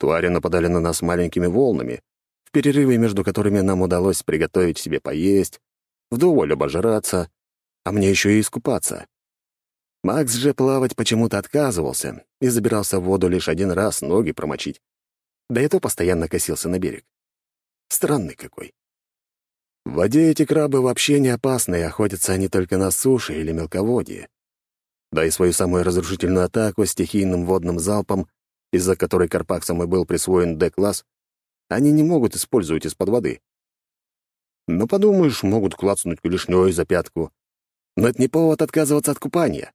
Твари нападали на нас маленькими волнами, в перерыве между которыми нам удалось приготовить себе поесть, вдоволь обожраться, а мне еще и искупаться. Макс же плавать почему-то отказывался и забирался в воду лишь один раз ноги промочить. Да и то постоянно косился на берег. Странный какой. В воде эти крабы вообще не опасны, и охотятся они только на суше или мелководье. Да и свою самую разрушительную атаку стихийным водным залпом, из-за которой Карпаксам и был присвоен Д-класс, они не могут использовать из-под воды. Ну, подумаешь, могут клацнуть клешнёй за пятку. Но это не повод отказываться от купания.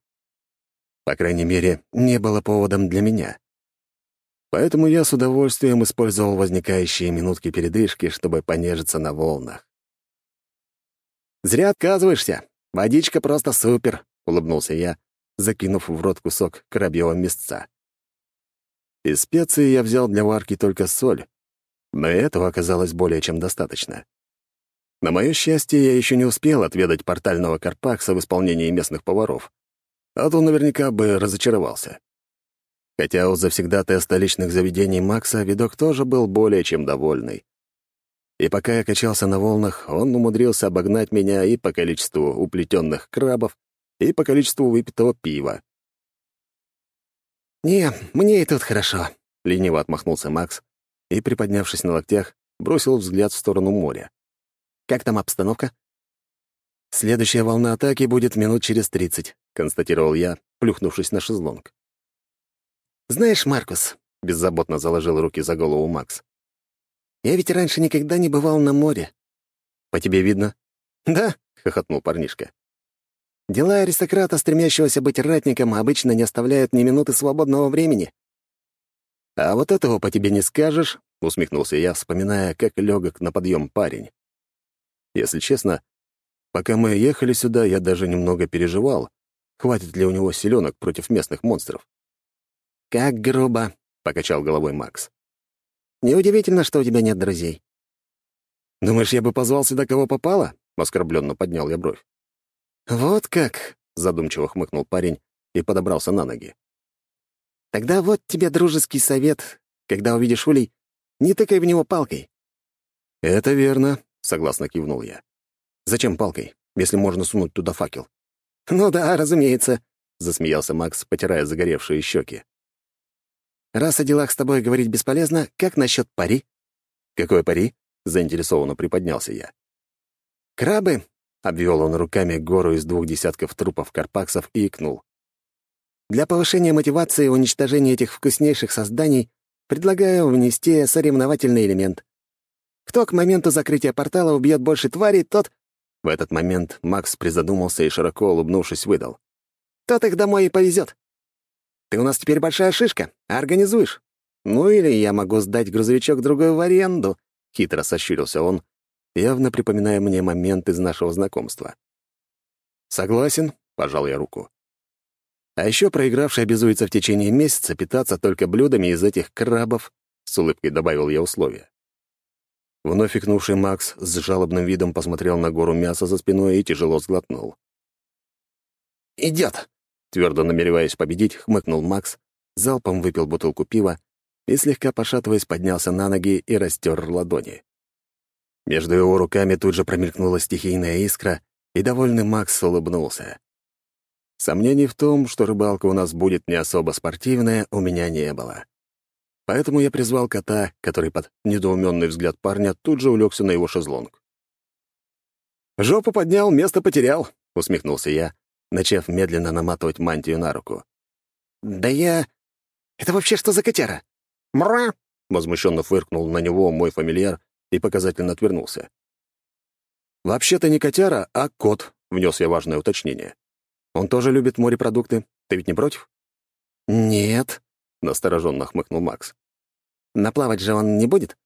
По крайней мере, не было поводом для меня. Поэтому я с удовольствием использовал возникающие минутки передышки, чтобы понежиться на волнах. «Зря отказываешься. Водичка просто супер», — улыбнулся я, закинув в рот кусок крабьего мясца. Из специй я взял для варки только соль, но этого оказалось более чем достаточно. На мое счастье, я еще не успел отведать портального карпакса в исполнении местных поваров, а то наверняка бы разочаровался. Хотя у завсегдатая столичных заведений Макса видок тоже был более чем довольный. И пока я качался на волнах, он умудрился обогнать меня и по количеству уплетенных крабов, и по количеству выпитого пива. «Не, мне и тут хорошо», — лениво отмахнулся Макс и, приподнявшись на локтях, бросил взгляд в сторону моря. «Как там обстановка?» «Следующая волна атаки будет минут через тридцать», — констатировал я, плюхнувшись на шезлонг. «Знаешь, Маркус», — беззаботно заложил руки за голову Макс, «я ведь раньше никогда не бывал на море». «По тебе видно?» «Да», — хохотнул парнишка. «Дела аристократа, стремящегося быть ратником, обычно не оставляют ни минуты свободного времени». «А вот этого по тебе не скажешь», — усмехнулся я, вспоминая, как легок на подъем парень. Если честно, пока мы ехали сюда, я даже немного переживал, хватит ли у него силенок против местных монстров. «Как грубо», — покачал головой Макс. «Неудивительно, что у тебя нет друзей». «Думаешь, я бы позвал сюда кого попало?» — оскорбленно поднял я бровь. «Вот как», — задумчиво хмыкнул парень и подобрался на ноги. «Тогда вот тебе дружеский совет. Когда увидишь улей, не тыкай в него палкой». «Это верно», — согласно кивнул я. «Зачем палкой, если можно сунуть туда факел?» «Ну да, разумеется», — засмеялся Макс, потирая загоревшие щеки. Раз о делах с тобой говорить бесполезно, как насчет пари?» «Какой пари?» — заинтересованно приподнялся я. «Крабы!» — обвел он руками гору из двух десятков трупов карпаксов и икнул. «Для повышения мотивации уничтожения этих вкуснейших созданий предлагаю внести соревновательный элемент. Кто к моменту закрытия портала убьет больше тварей, тот...» В этот момент Макс призадумался и, широко улыбнувшись, выдал. «Тот их домой и повезет. Ты у нас теперь большая шишка, организуешь? Ну или я могу сдать грузовичок другой в аренду», — хитро сощурился он, явно припоминая мне момент из нашего знакомства. «Согласен», — пожал я руку. «А еще проигравший обязуется в течение месяца питаться только блюдами из этих крабов», — с улыбкой добавил я условие. Вновь икнувший Макс с жалобным видом посмотрел на гору мяса за спиной и тяжело сглотнул. «Идет!» Твердо намереваясь победить, хмыкнул Макс, залпом выпил бутылку пива и, слегка пошатываясь, поднялся на ноги и растер ладони. Между его руками тут же промелькнула стихийная искра, и довольный Макс улыбнулся. Сомнений в том, что рыбалка у нас будет не особо спортивная, у меня не было. Поэтому я призвал кота, который под недоуменный взгляд парня тут же улегся на его шезлонг. «Жопу поднял, место потерял», — усмехнулся я, начав медленно наматывать мантию на руку. «Да я... Это вообще что за котяра?» «Мра!» — возмущенно фыркнул на него мой фамильяр и показательно отвернулся. «Вообще-то не котяра, а кот», — внес я важное уточнение. «Он тоже любит морепродукты. Ты ведь не против?» «Нет», — настороженно хмыкнул Макс. «Наплавать же он не будет?»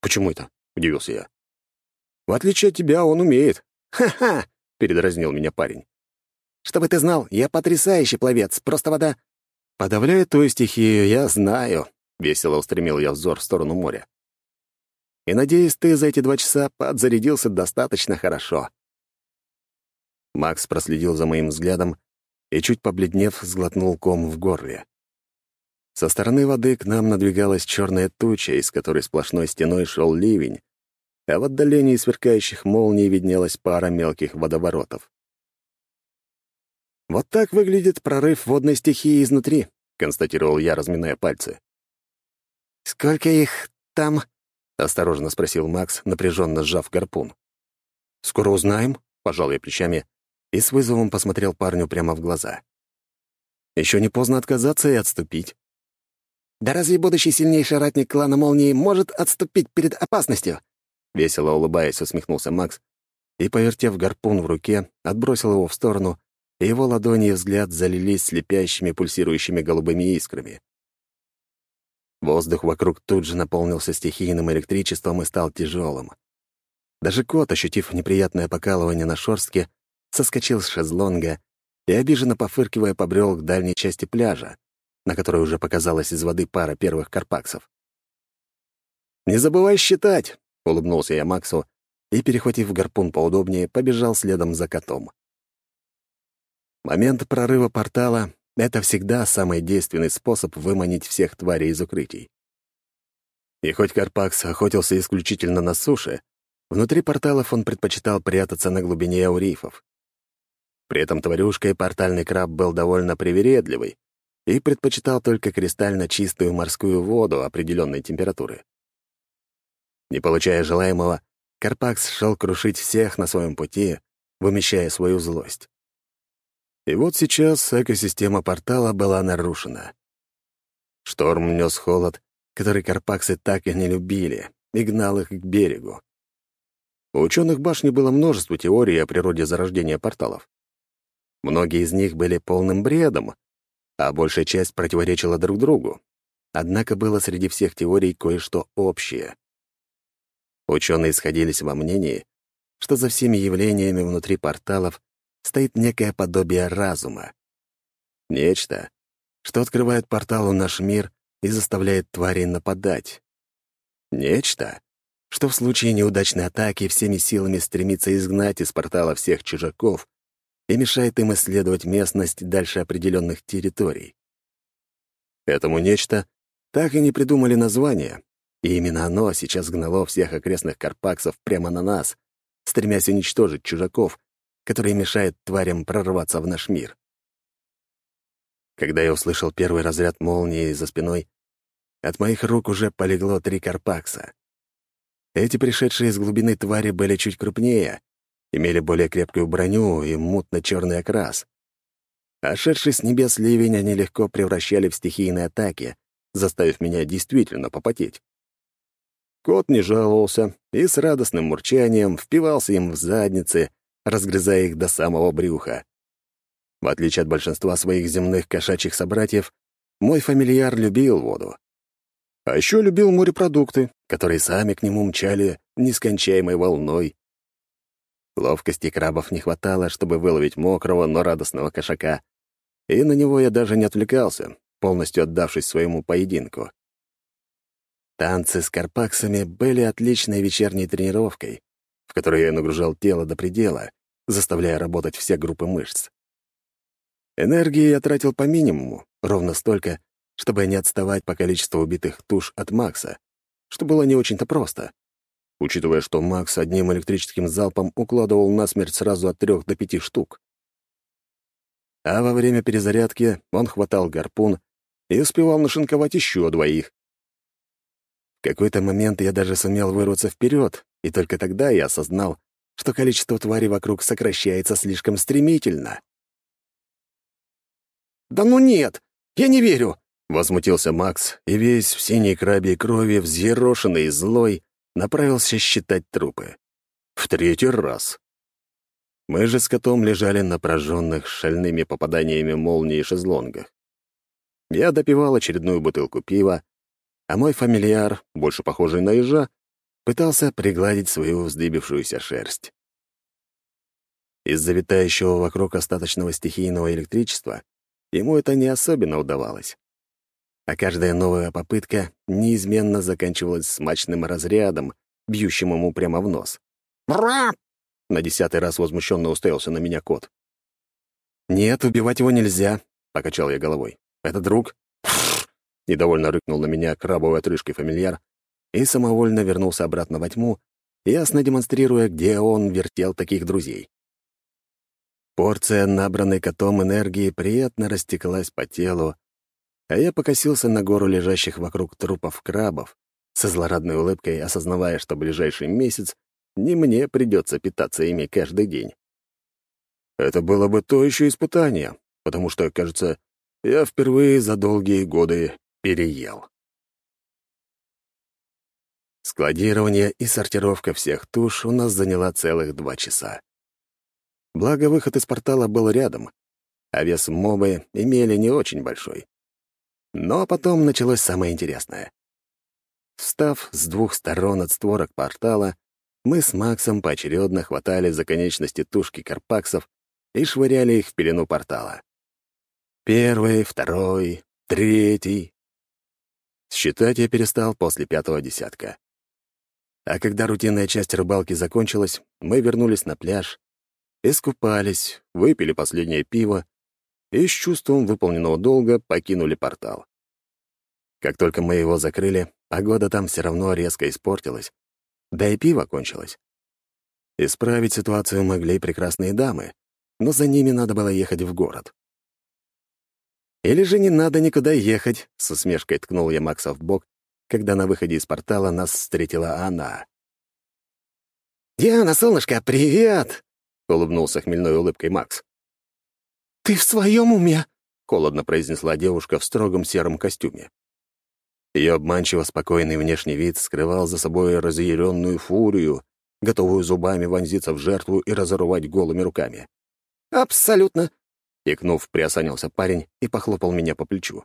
«Почему это?» — удивился я. «В отличие от тебя, он умеет». «Ха-ха!» — передразнил меня парень. «Чтобы ты знал, я потрясающий пловец, просто вода...» «Подавляет твою стихию, я знаю», — весело устремил я взор в сторону моря. «И надеюсь, ты за эти два часа подзарядился достаточно хорошо». Макс проследил за моим взглядом и, чуть побледнев, сглотнул ком в горле. Со стороны воды к нам надвигалась черная туча, из которой сплошной стеной шел ливень, а в отдалении сверкающих молний виднелась пара мелких водоворотов. «Вот так выглядит прорыв водной стихии изнутри», — констатировал я, разминая пальцы. «Сколько их там?» — осторожно спросил Макс, напряженно сжав гарпун. «Скоро узнаем», — пожал я плечами и с вызовом посмотрел парню прямо в глаза. «Еще не поздно отказаться и отступить». «Да разве будущий сильнейший ратник клана Молнии может отступить перед опасностью?» Весело улыбаясь, усмехнулся Макс и, повертев гарпун в руке, отбросил его в сторону, его ладони и взгляд залились слепящими пульсирующими голубыми искрами. Воздух вокруг тут же наполнился стихийным электричеством и стал тяжелым. Даже кот, ощутив неприятное покалывание на шорстке, соскочил с шезлонга и, обиженно пофыркивая, побрел к дальней части пляжа, на которой уже показалась из воды пара первых карпаксов. «Не забывай считать!» — улыбнулся я Максу и, перехватив гарпун поудобнее, побежал следом за котом. Момент прорыва портала — это всегда самый действенный способ выманить всех тварей из укрытий. И хоть Карпакс охотился исключительно на суше, внутри порталов он предпочитал прятаться на глубине аурифов. При этом тварюшка и портальный краб был довольно привередливый и предпочитал только кристально чистую морскую воду определенной температуры. Не получая желаемого, Карпакс шел крушить всех на своем пути, вымещая свою злость. И вот сейчас экосистема портала была нарушена. Шторм нес холод, который карпаксы так и не любили, и гнал их к берегу. У ученых башни было множество теорий о природе зарождения порталов. Многие из них были полным бредом, а большая часть противоречила друг другу. Однако было среди всех теорий кое-что общее. Ученые сходились во мнении, что за всеми явлениями внутри порталов стоит некое подобие разума. Нечто, что открывает портал в наш мир и заставляет тварей нападать. Нечто, что в случае неудачной атаки всеми силами стремится изгнать из портала всех чужаков и мешает им исследовать местность дальше определенных территорий. Этому нечто так и не придумали название, и именно оно сейчас гнало всех окрестных карпаксов прямо на нас, стремясь уничтожить чужаков, которые мешают тварям прорваться в наш мир. Когда я услышал первый разряд молнии за спиной, от моих рук уже полегло три карпакса. Эти пришедшие из глубины твари были чуть крупнее, имели более крепкую броню и мутно-черный окрас. А с небес ливень они легко превращали в стихийные атаки, заставив меня действительно попотеть. Кот не жаловался и с радостным мурчанием впивался им в задницы, разгрызая их до самого брюха. В отличие от большинства своих земных кошачьих собратьев, мой фамильяр любил воду. А еще любил морепродукты, которые сами к нему мчали нескончаемой волной. Ловкости крабов не хватало, чтобы выловить мокрого, но радостного кошака, и на него я даже не отвлекался, полностью отдавшись своему поединку. Танцы с карпаксами были отличной вечерней тренировкой, в которой я нагружал тело до предела, заставляя работать все группы мышц. Энергии я тратил по минимуму, ровно столько, чтобы не отставать по количеству убитых туш от Макса, что было не очень-то просто. учитывая, что Макс одним электрическим залпом укладывал насмерть сразу от трех до пяти штук. А во время перезарядки он хватал гарпун и успевал нашинковать еще двоих. Какой-то момент я даже сумел вырваться вперед, и только тогда я осознал, что количество тварей вокруг сокращается слишком стремительно. «Да ну нет! Я не верю!» — возмутился Макс, и весь в синей крабе крови, взъерошенный и злой, направился считать трупы. В третий раз. Мы же с котом лежали на прожженных шальными попаданиями молнии шезлонгах. Я допивал очередную бутылку пива, а мой фамильяр, больше похожий на ежа, пытался пригладить свою вздыбившуюся шерсть. Из-за витающего вокруг остаточного стихийного электричества ему это не особенно удавалось. А каждая новая попытка неизменно заканчивалась смачным разрядом, бьющим ему прямо в нос. «Бра!» На десятый раз возмущенно уставился на меня кот. «Нет, убивать его нельзя», — покачал я головой. «Это друг?» Недовольно рыкнул на меня крабовой отрыжкой фамильяр и самовольно вернулся обратно во тьму, ясно демонстрируя, где он вертел таких друзей. Порция набранной котом энергии приятно растеклась по телу, а я покосился на гору лежащих вокруг трупов крабов, со злорадной улыбкой осознавая, что ближайший месяц не мне придется питаться ими каждый день. Это было бы то еще испытание, потому что, кажется, я впервые за долгие годы переел. Складирование и сортировка всех туш у нас заняла целых два часа. Благо, выход из портала был рядом, а вес мобы имели не очень большой. Но потом началось самое интересное. Встав с двух сторон от створок портала, мы с Максом поочередно хватали за конечности тушки карпаксов и швыряли их в пелену портала. Первый, второй, третий. Считать я перестал после пятого десятка. А когда рутинная часть рыбалки закончилась, мы вернулись на пляж, искупались, выпили последнее пиво и с чувством выполненного долга покинули портал. Как только мы его закрыли, погода там все равно резко испортилась, да и пиво кончилось. Исправить ситуацию могли прекрасные дамы, но за ними надо было ехать в город. «Или же не надо никуда ехать», — с усмешкой ткнул я Макса в бок, когда на выходе из портала нас встретила она. «Диана, солнышко, привет!» — улыбнулся хмельной улыбкой Макс. «Ты в своем уме?» — холодно произнесла девушка в строгом сером костюме. Ее обманчиво спокойный внешний вид скрывал за собой разъяренную фурию, готовую зубами вонзиться в жертву и разорвать голыми руками. «Абсолютно!» — икнув, приосанился парень и похлопал меня по плечу.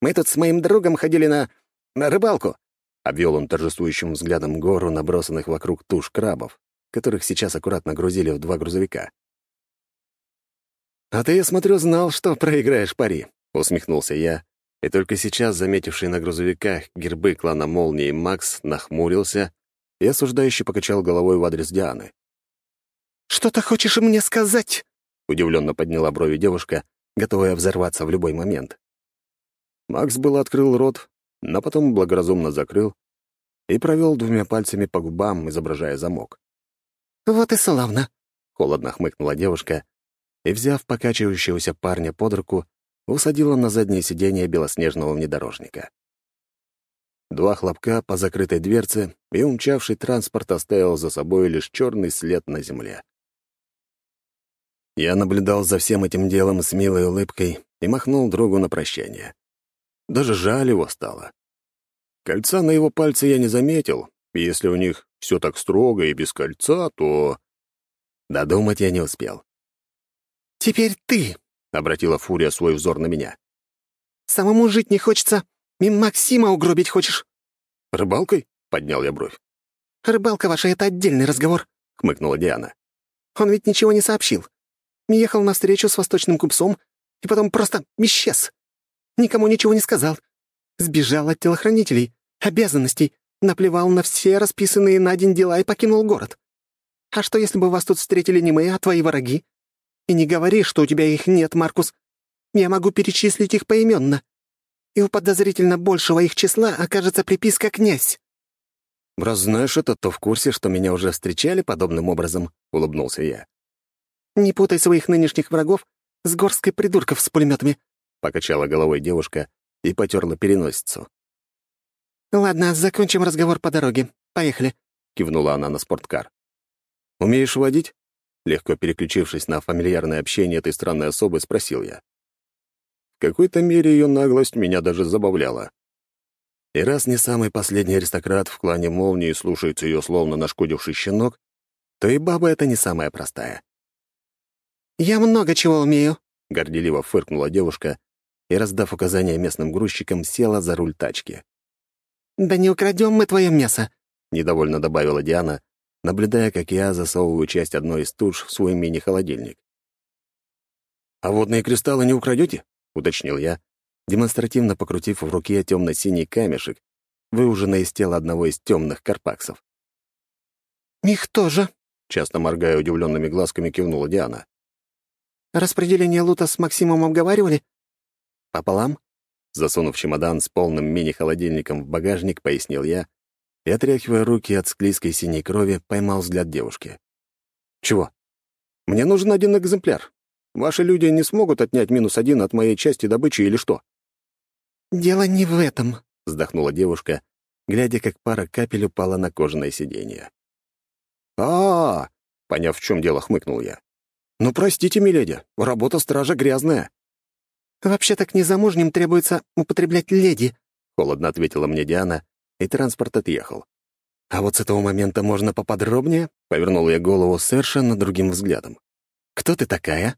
«Мы тут с моим другом ходили на... на рыбалку!» — обвел он торжествующим взглядом гору набросанных вокруг туш крабов, которых сейчас аккуратно грузили в два грузовика. «А ты, я смотрю, знал, что проиграешь пари», — усмехнулся я, и только сейчас заметивший на грузовиках гербы клана Молнии Макс нахмурился и осуждающе покачал головой в адрес Дианы. «Что ты хочешь мне сказать?» — удивленно подняла брови девушка, готовая взорваться в любой момент. Макс был открыл рот, но потом благоразумно закрыл и провел двумя пальцами по губам, изображая замок. «Вот и славно!» — холодно хмыкнула девушка и, взяв покачивающегося парня под руку, усадила на заднее сиденье белоснежного внедорожника. Два хлопка по закрытой дверце, и умчавший транспорт оставил за собой лишь черный след на земле. Я наблюдал за всем этим делом с милой улыбкой и махнул другу на прощание. Даже жаль его стало. Кольца на его пальце я не заметил, и если у них все так строго и без кольца, то... Додумать я не успел. «Теперь ты!» — обратила Фурия свой взор на меня. «Самому жить не хочется. Мим Максима угробить хочешь?» «Рыбалкой?» — поднял я бровь. «Рыбалка ваша — это отдельный разговор», — хмыкнула Диана. «Он ведь ничего не сообщил. Ехал на встречу с восточным купцом и потом просто исчез. Никому ничего не сказал. Сбежал от телохранителей, обязанностей, наплевал на все расписанные на день дела и покинул город. А что, если бы вас тут встретили не мы, а твои враги? И не говори, что у тебя их нет, Маркус. Я могу перечислить их поименно. И у подозрительно большего их числа окажется приписка «князь». Раз знаешь это, то в курсе, что меня уже встречали подобным образом», — улыбнулся я. «Не путай своих нынешних врагов с горской придурков с пулеметами», — покачала головой девушка и потерла переносицу. «Ладно, закончим разговор по дороге. Поехали», — кивнула она на спорткар. «Умеешь водить?» Легко переключившись на фамильярное общение этой странной особы, спросил я. В какой-то мере ее наглость меня даже забавляла. И раз не самый последний аристократ в клане молнии слушается ее словно нашкодивший щенок, то и баба это не самая простая. «Я много чего умею», — горделиво фыркнула девушка и, раздав указания местным грузчикам, села за руль тачки. «Да не украдем мы твое мясо», — недовольно добавила Диана, наблюдая, как я засовываю часть одной из туш в свой мини-холодильник. «А водные кристаллы не украдете? уточнил я, демонстративно покрутив в руке темно-синий камешек, выуженный из тела одного из темных карпаксов. «Их тоже», — часто моргая удивленными глазками, кивнула Диана. «Распределение лута с Максимом обговаривали?» «Пополам?» Засунув чемодан с полным мини-холодильником в багажник, пояснил я, и, отряхивая руки от склизкой синей крови, поймал взгляд девушки. «Чего? Мне нужен один экземпляр. Ваши люди не смогут отнять минус один от моей части добычи или что?» «Дело не в этом», — вздохнула девушка, глядя, как пара капель упала на кожаное сиденье. а, -а, -а поняв, в чем дело, хмыкнул я. «Ну, простите, миледи, работа стража грязная». «Вообще-то к незамужним требуется употреблять леди», — холодно ответила мне Диана, и транспорт отъехал. «А вот с этого момента можно поподробнее?» — повернул я голову совершенно другим взглядом. «Кто ты такая?»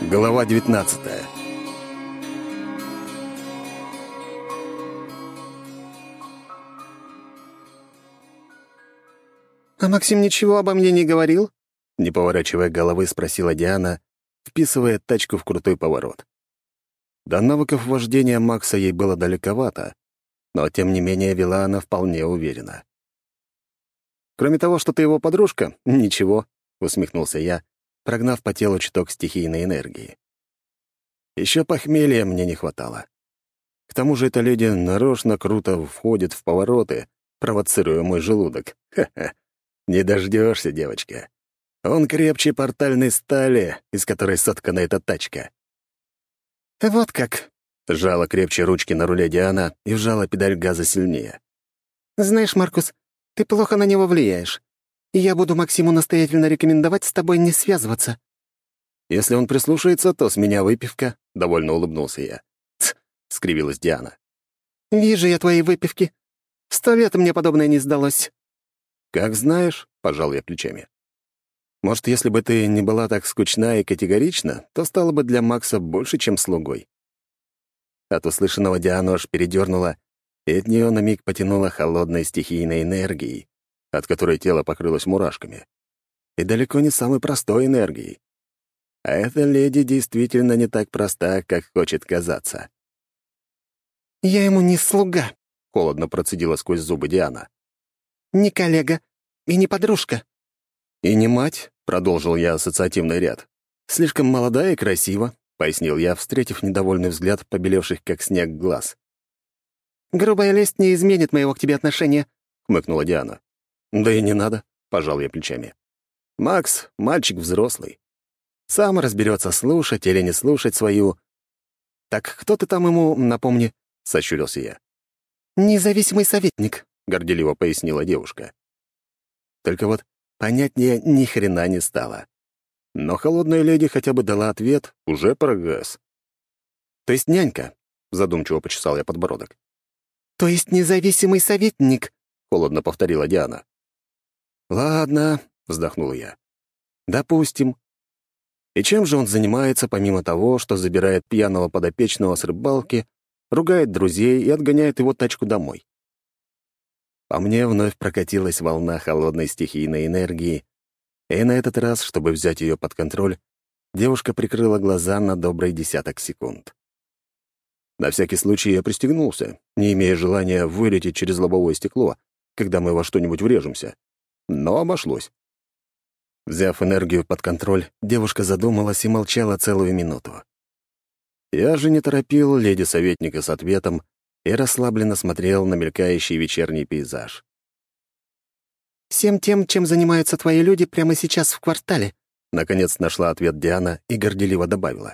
Глава девятнадцатая. «А Максим ничего обо мне не говорил?» Не поворачивая головы, спросила Диана, вписывая тачку в крутой поворот. До навыков вождения Макса ей было далековато, но, тем не менее, вела она вполне уверенно. «Кроме того, что ты его подружка, ничего», — усмехнулся я, прогнав по телу чуток стихийной энергии. Еще похмелья мне не хватало. К тому же эта леди нарочно круто входит в повороты, провоцируя мой желудок. Ха-ха. Не дождешься, девочка. Он крепче портальной стали, из которой соткана эта тачка. «Вот как!» — сжала крепче ручки на руле Диана и вжала педаль газа сильнее. «Знаешь, Маркус, ты плохо на него влияешь. И я буду Максиму настоятельно рекомендовать с тобой не связываться». «Если он прислушается, то с меня выпивка», — довольно улыбнулся я. «Тсс», — скривилась Диана. «Вижу я твои выпивки. Сто лет мне подобное не сдалось». «Как знаешь», — пожал я плечами. Может, если бы ты не была так скучна и категорична, то стала бы для Макса больше, чем слугой. От услышанного Диану аж передернула, и от нее на миг потянула холодной стихийной энергией, от которой тело покрылось мурашками. И далеко не самой простой энергией. А эта леди действительно не так проста, как хочет казаться. «Я ему не слуга», — холодно процедила сквозь зубы Диана. «Не коллега и не подружка. «И не мать», — продолжил я ассоциативный ряд. «Слишком молодая и красива», — пояснил я, встретив недовольный взгляд побелевших, как снег, глаз. «Грубая лесть не изменит моего к тебе отношения», — хмыкнула Диана. «Да и не надо», — пожал я плечами. «Макс — мальчик взрослый. Сам разберется, слушать или не слушать свою...» «Так кто ты там ему, напомни?» — сощурился я. «Независимый советник», — горделиво пояснила девушка. Только вот Понятнее ни хрена не стало. Но холодная леди хотя бы дала ответ, уже прогресс. «То есть нянька?» — задумчиво почесал я подбородок. «То есть независимый советник?» — холодно повторила Диана. «Ладно», — вздохнул я. «Допустим. И чем же он занимается, помимо того, что забирает пьяного подопечного с рыбалки, ругает друзей и отгоняет его тачку домой? По мне вновь прокатилась волна холодной стихийной энергии, и на этот раз, чтобы взять ее под контроль, девушка прикрыла глаза на добрый десяток секунд. На всякий случай я пристегнулся, не имея желания вылететь через лобовое стекло, когда мы во что-нибудь врежемся. Но обошлось. Взяв энергию под контроль, девушка задумалась и молчала целую минуту. Я же не торопил леди-советника с ответом и расслабленно смотрел на мелькающий вечерний пейзаж. «Всем тем, чем занимаются твои люди прямо сейчас в квартале», Наконец нашла ответ Диана и горделиво добавила.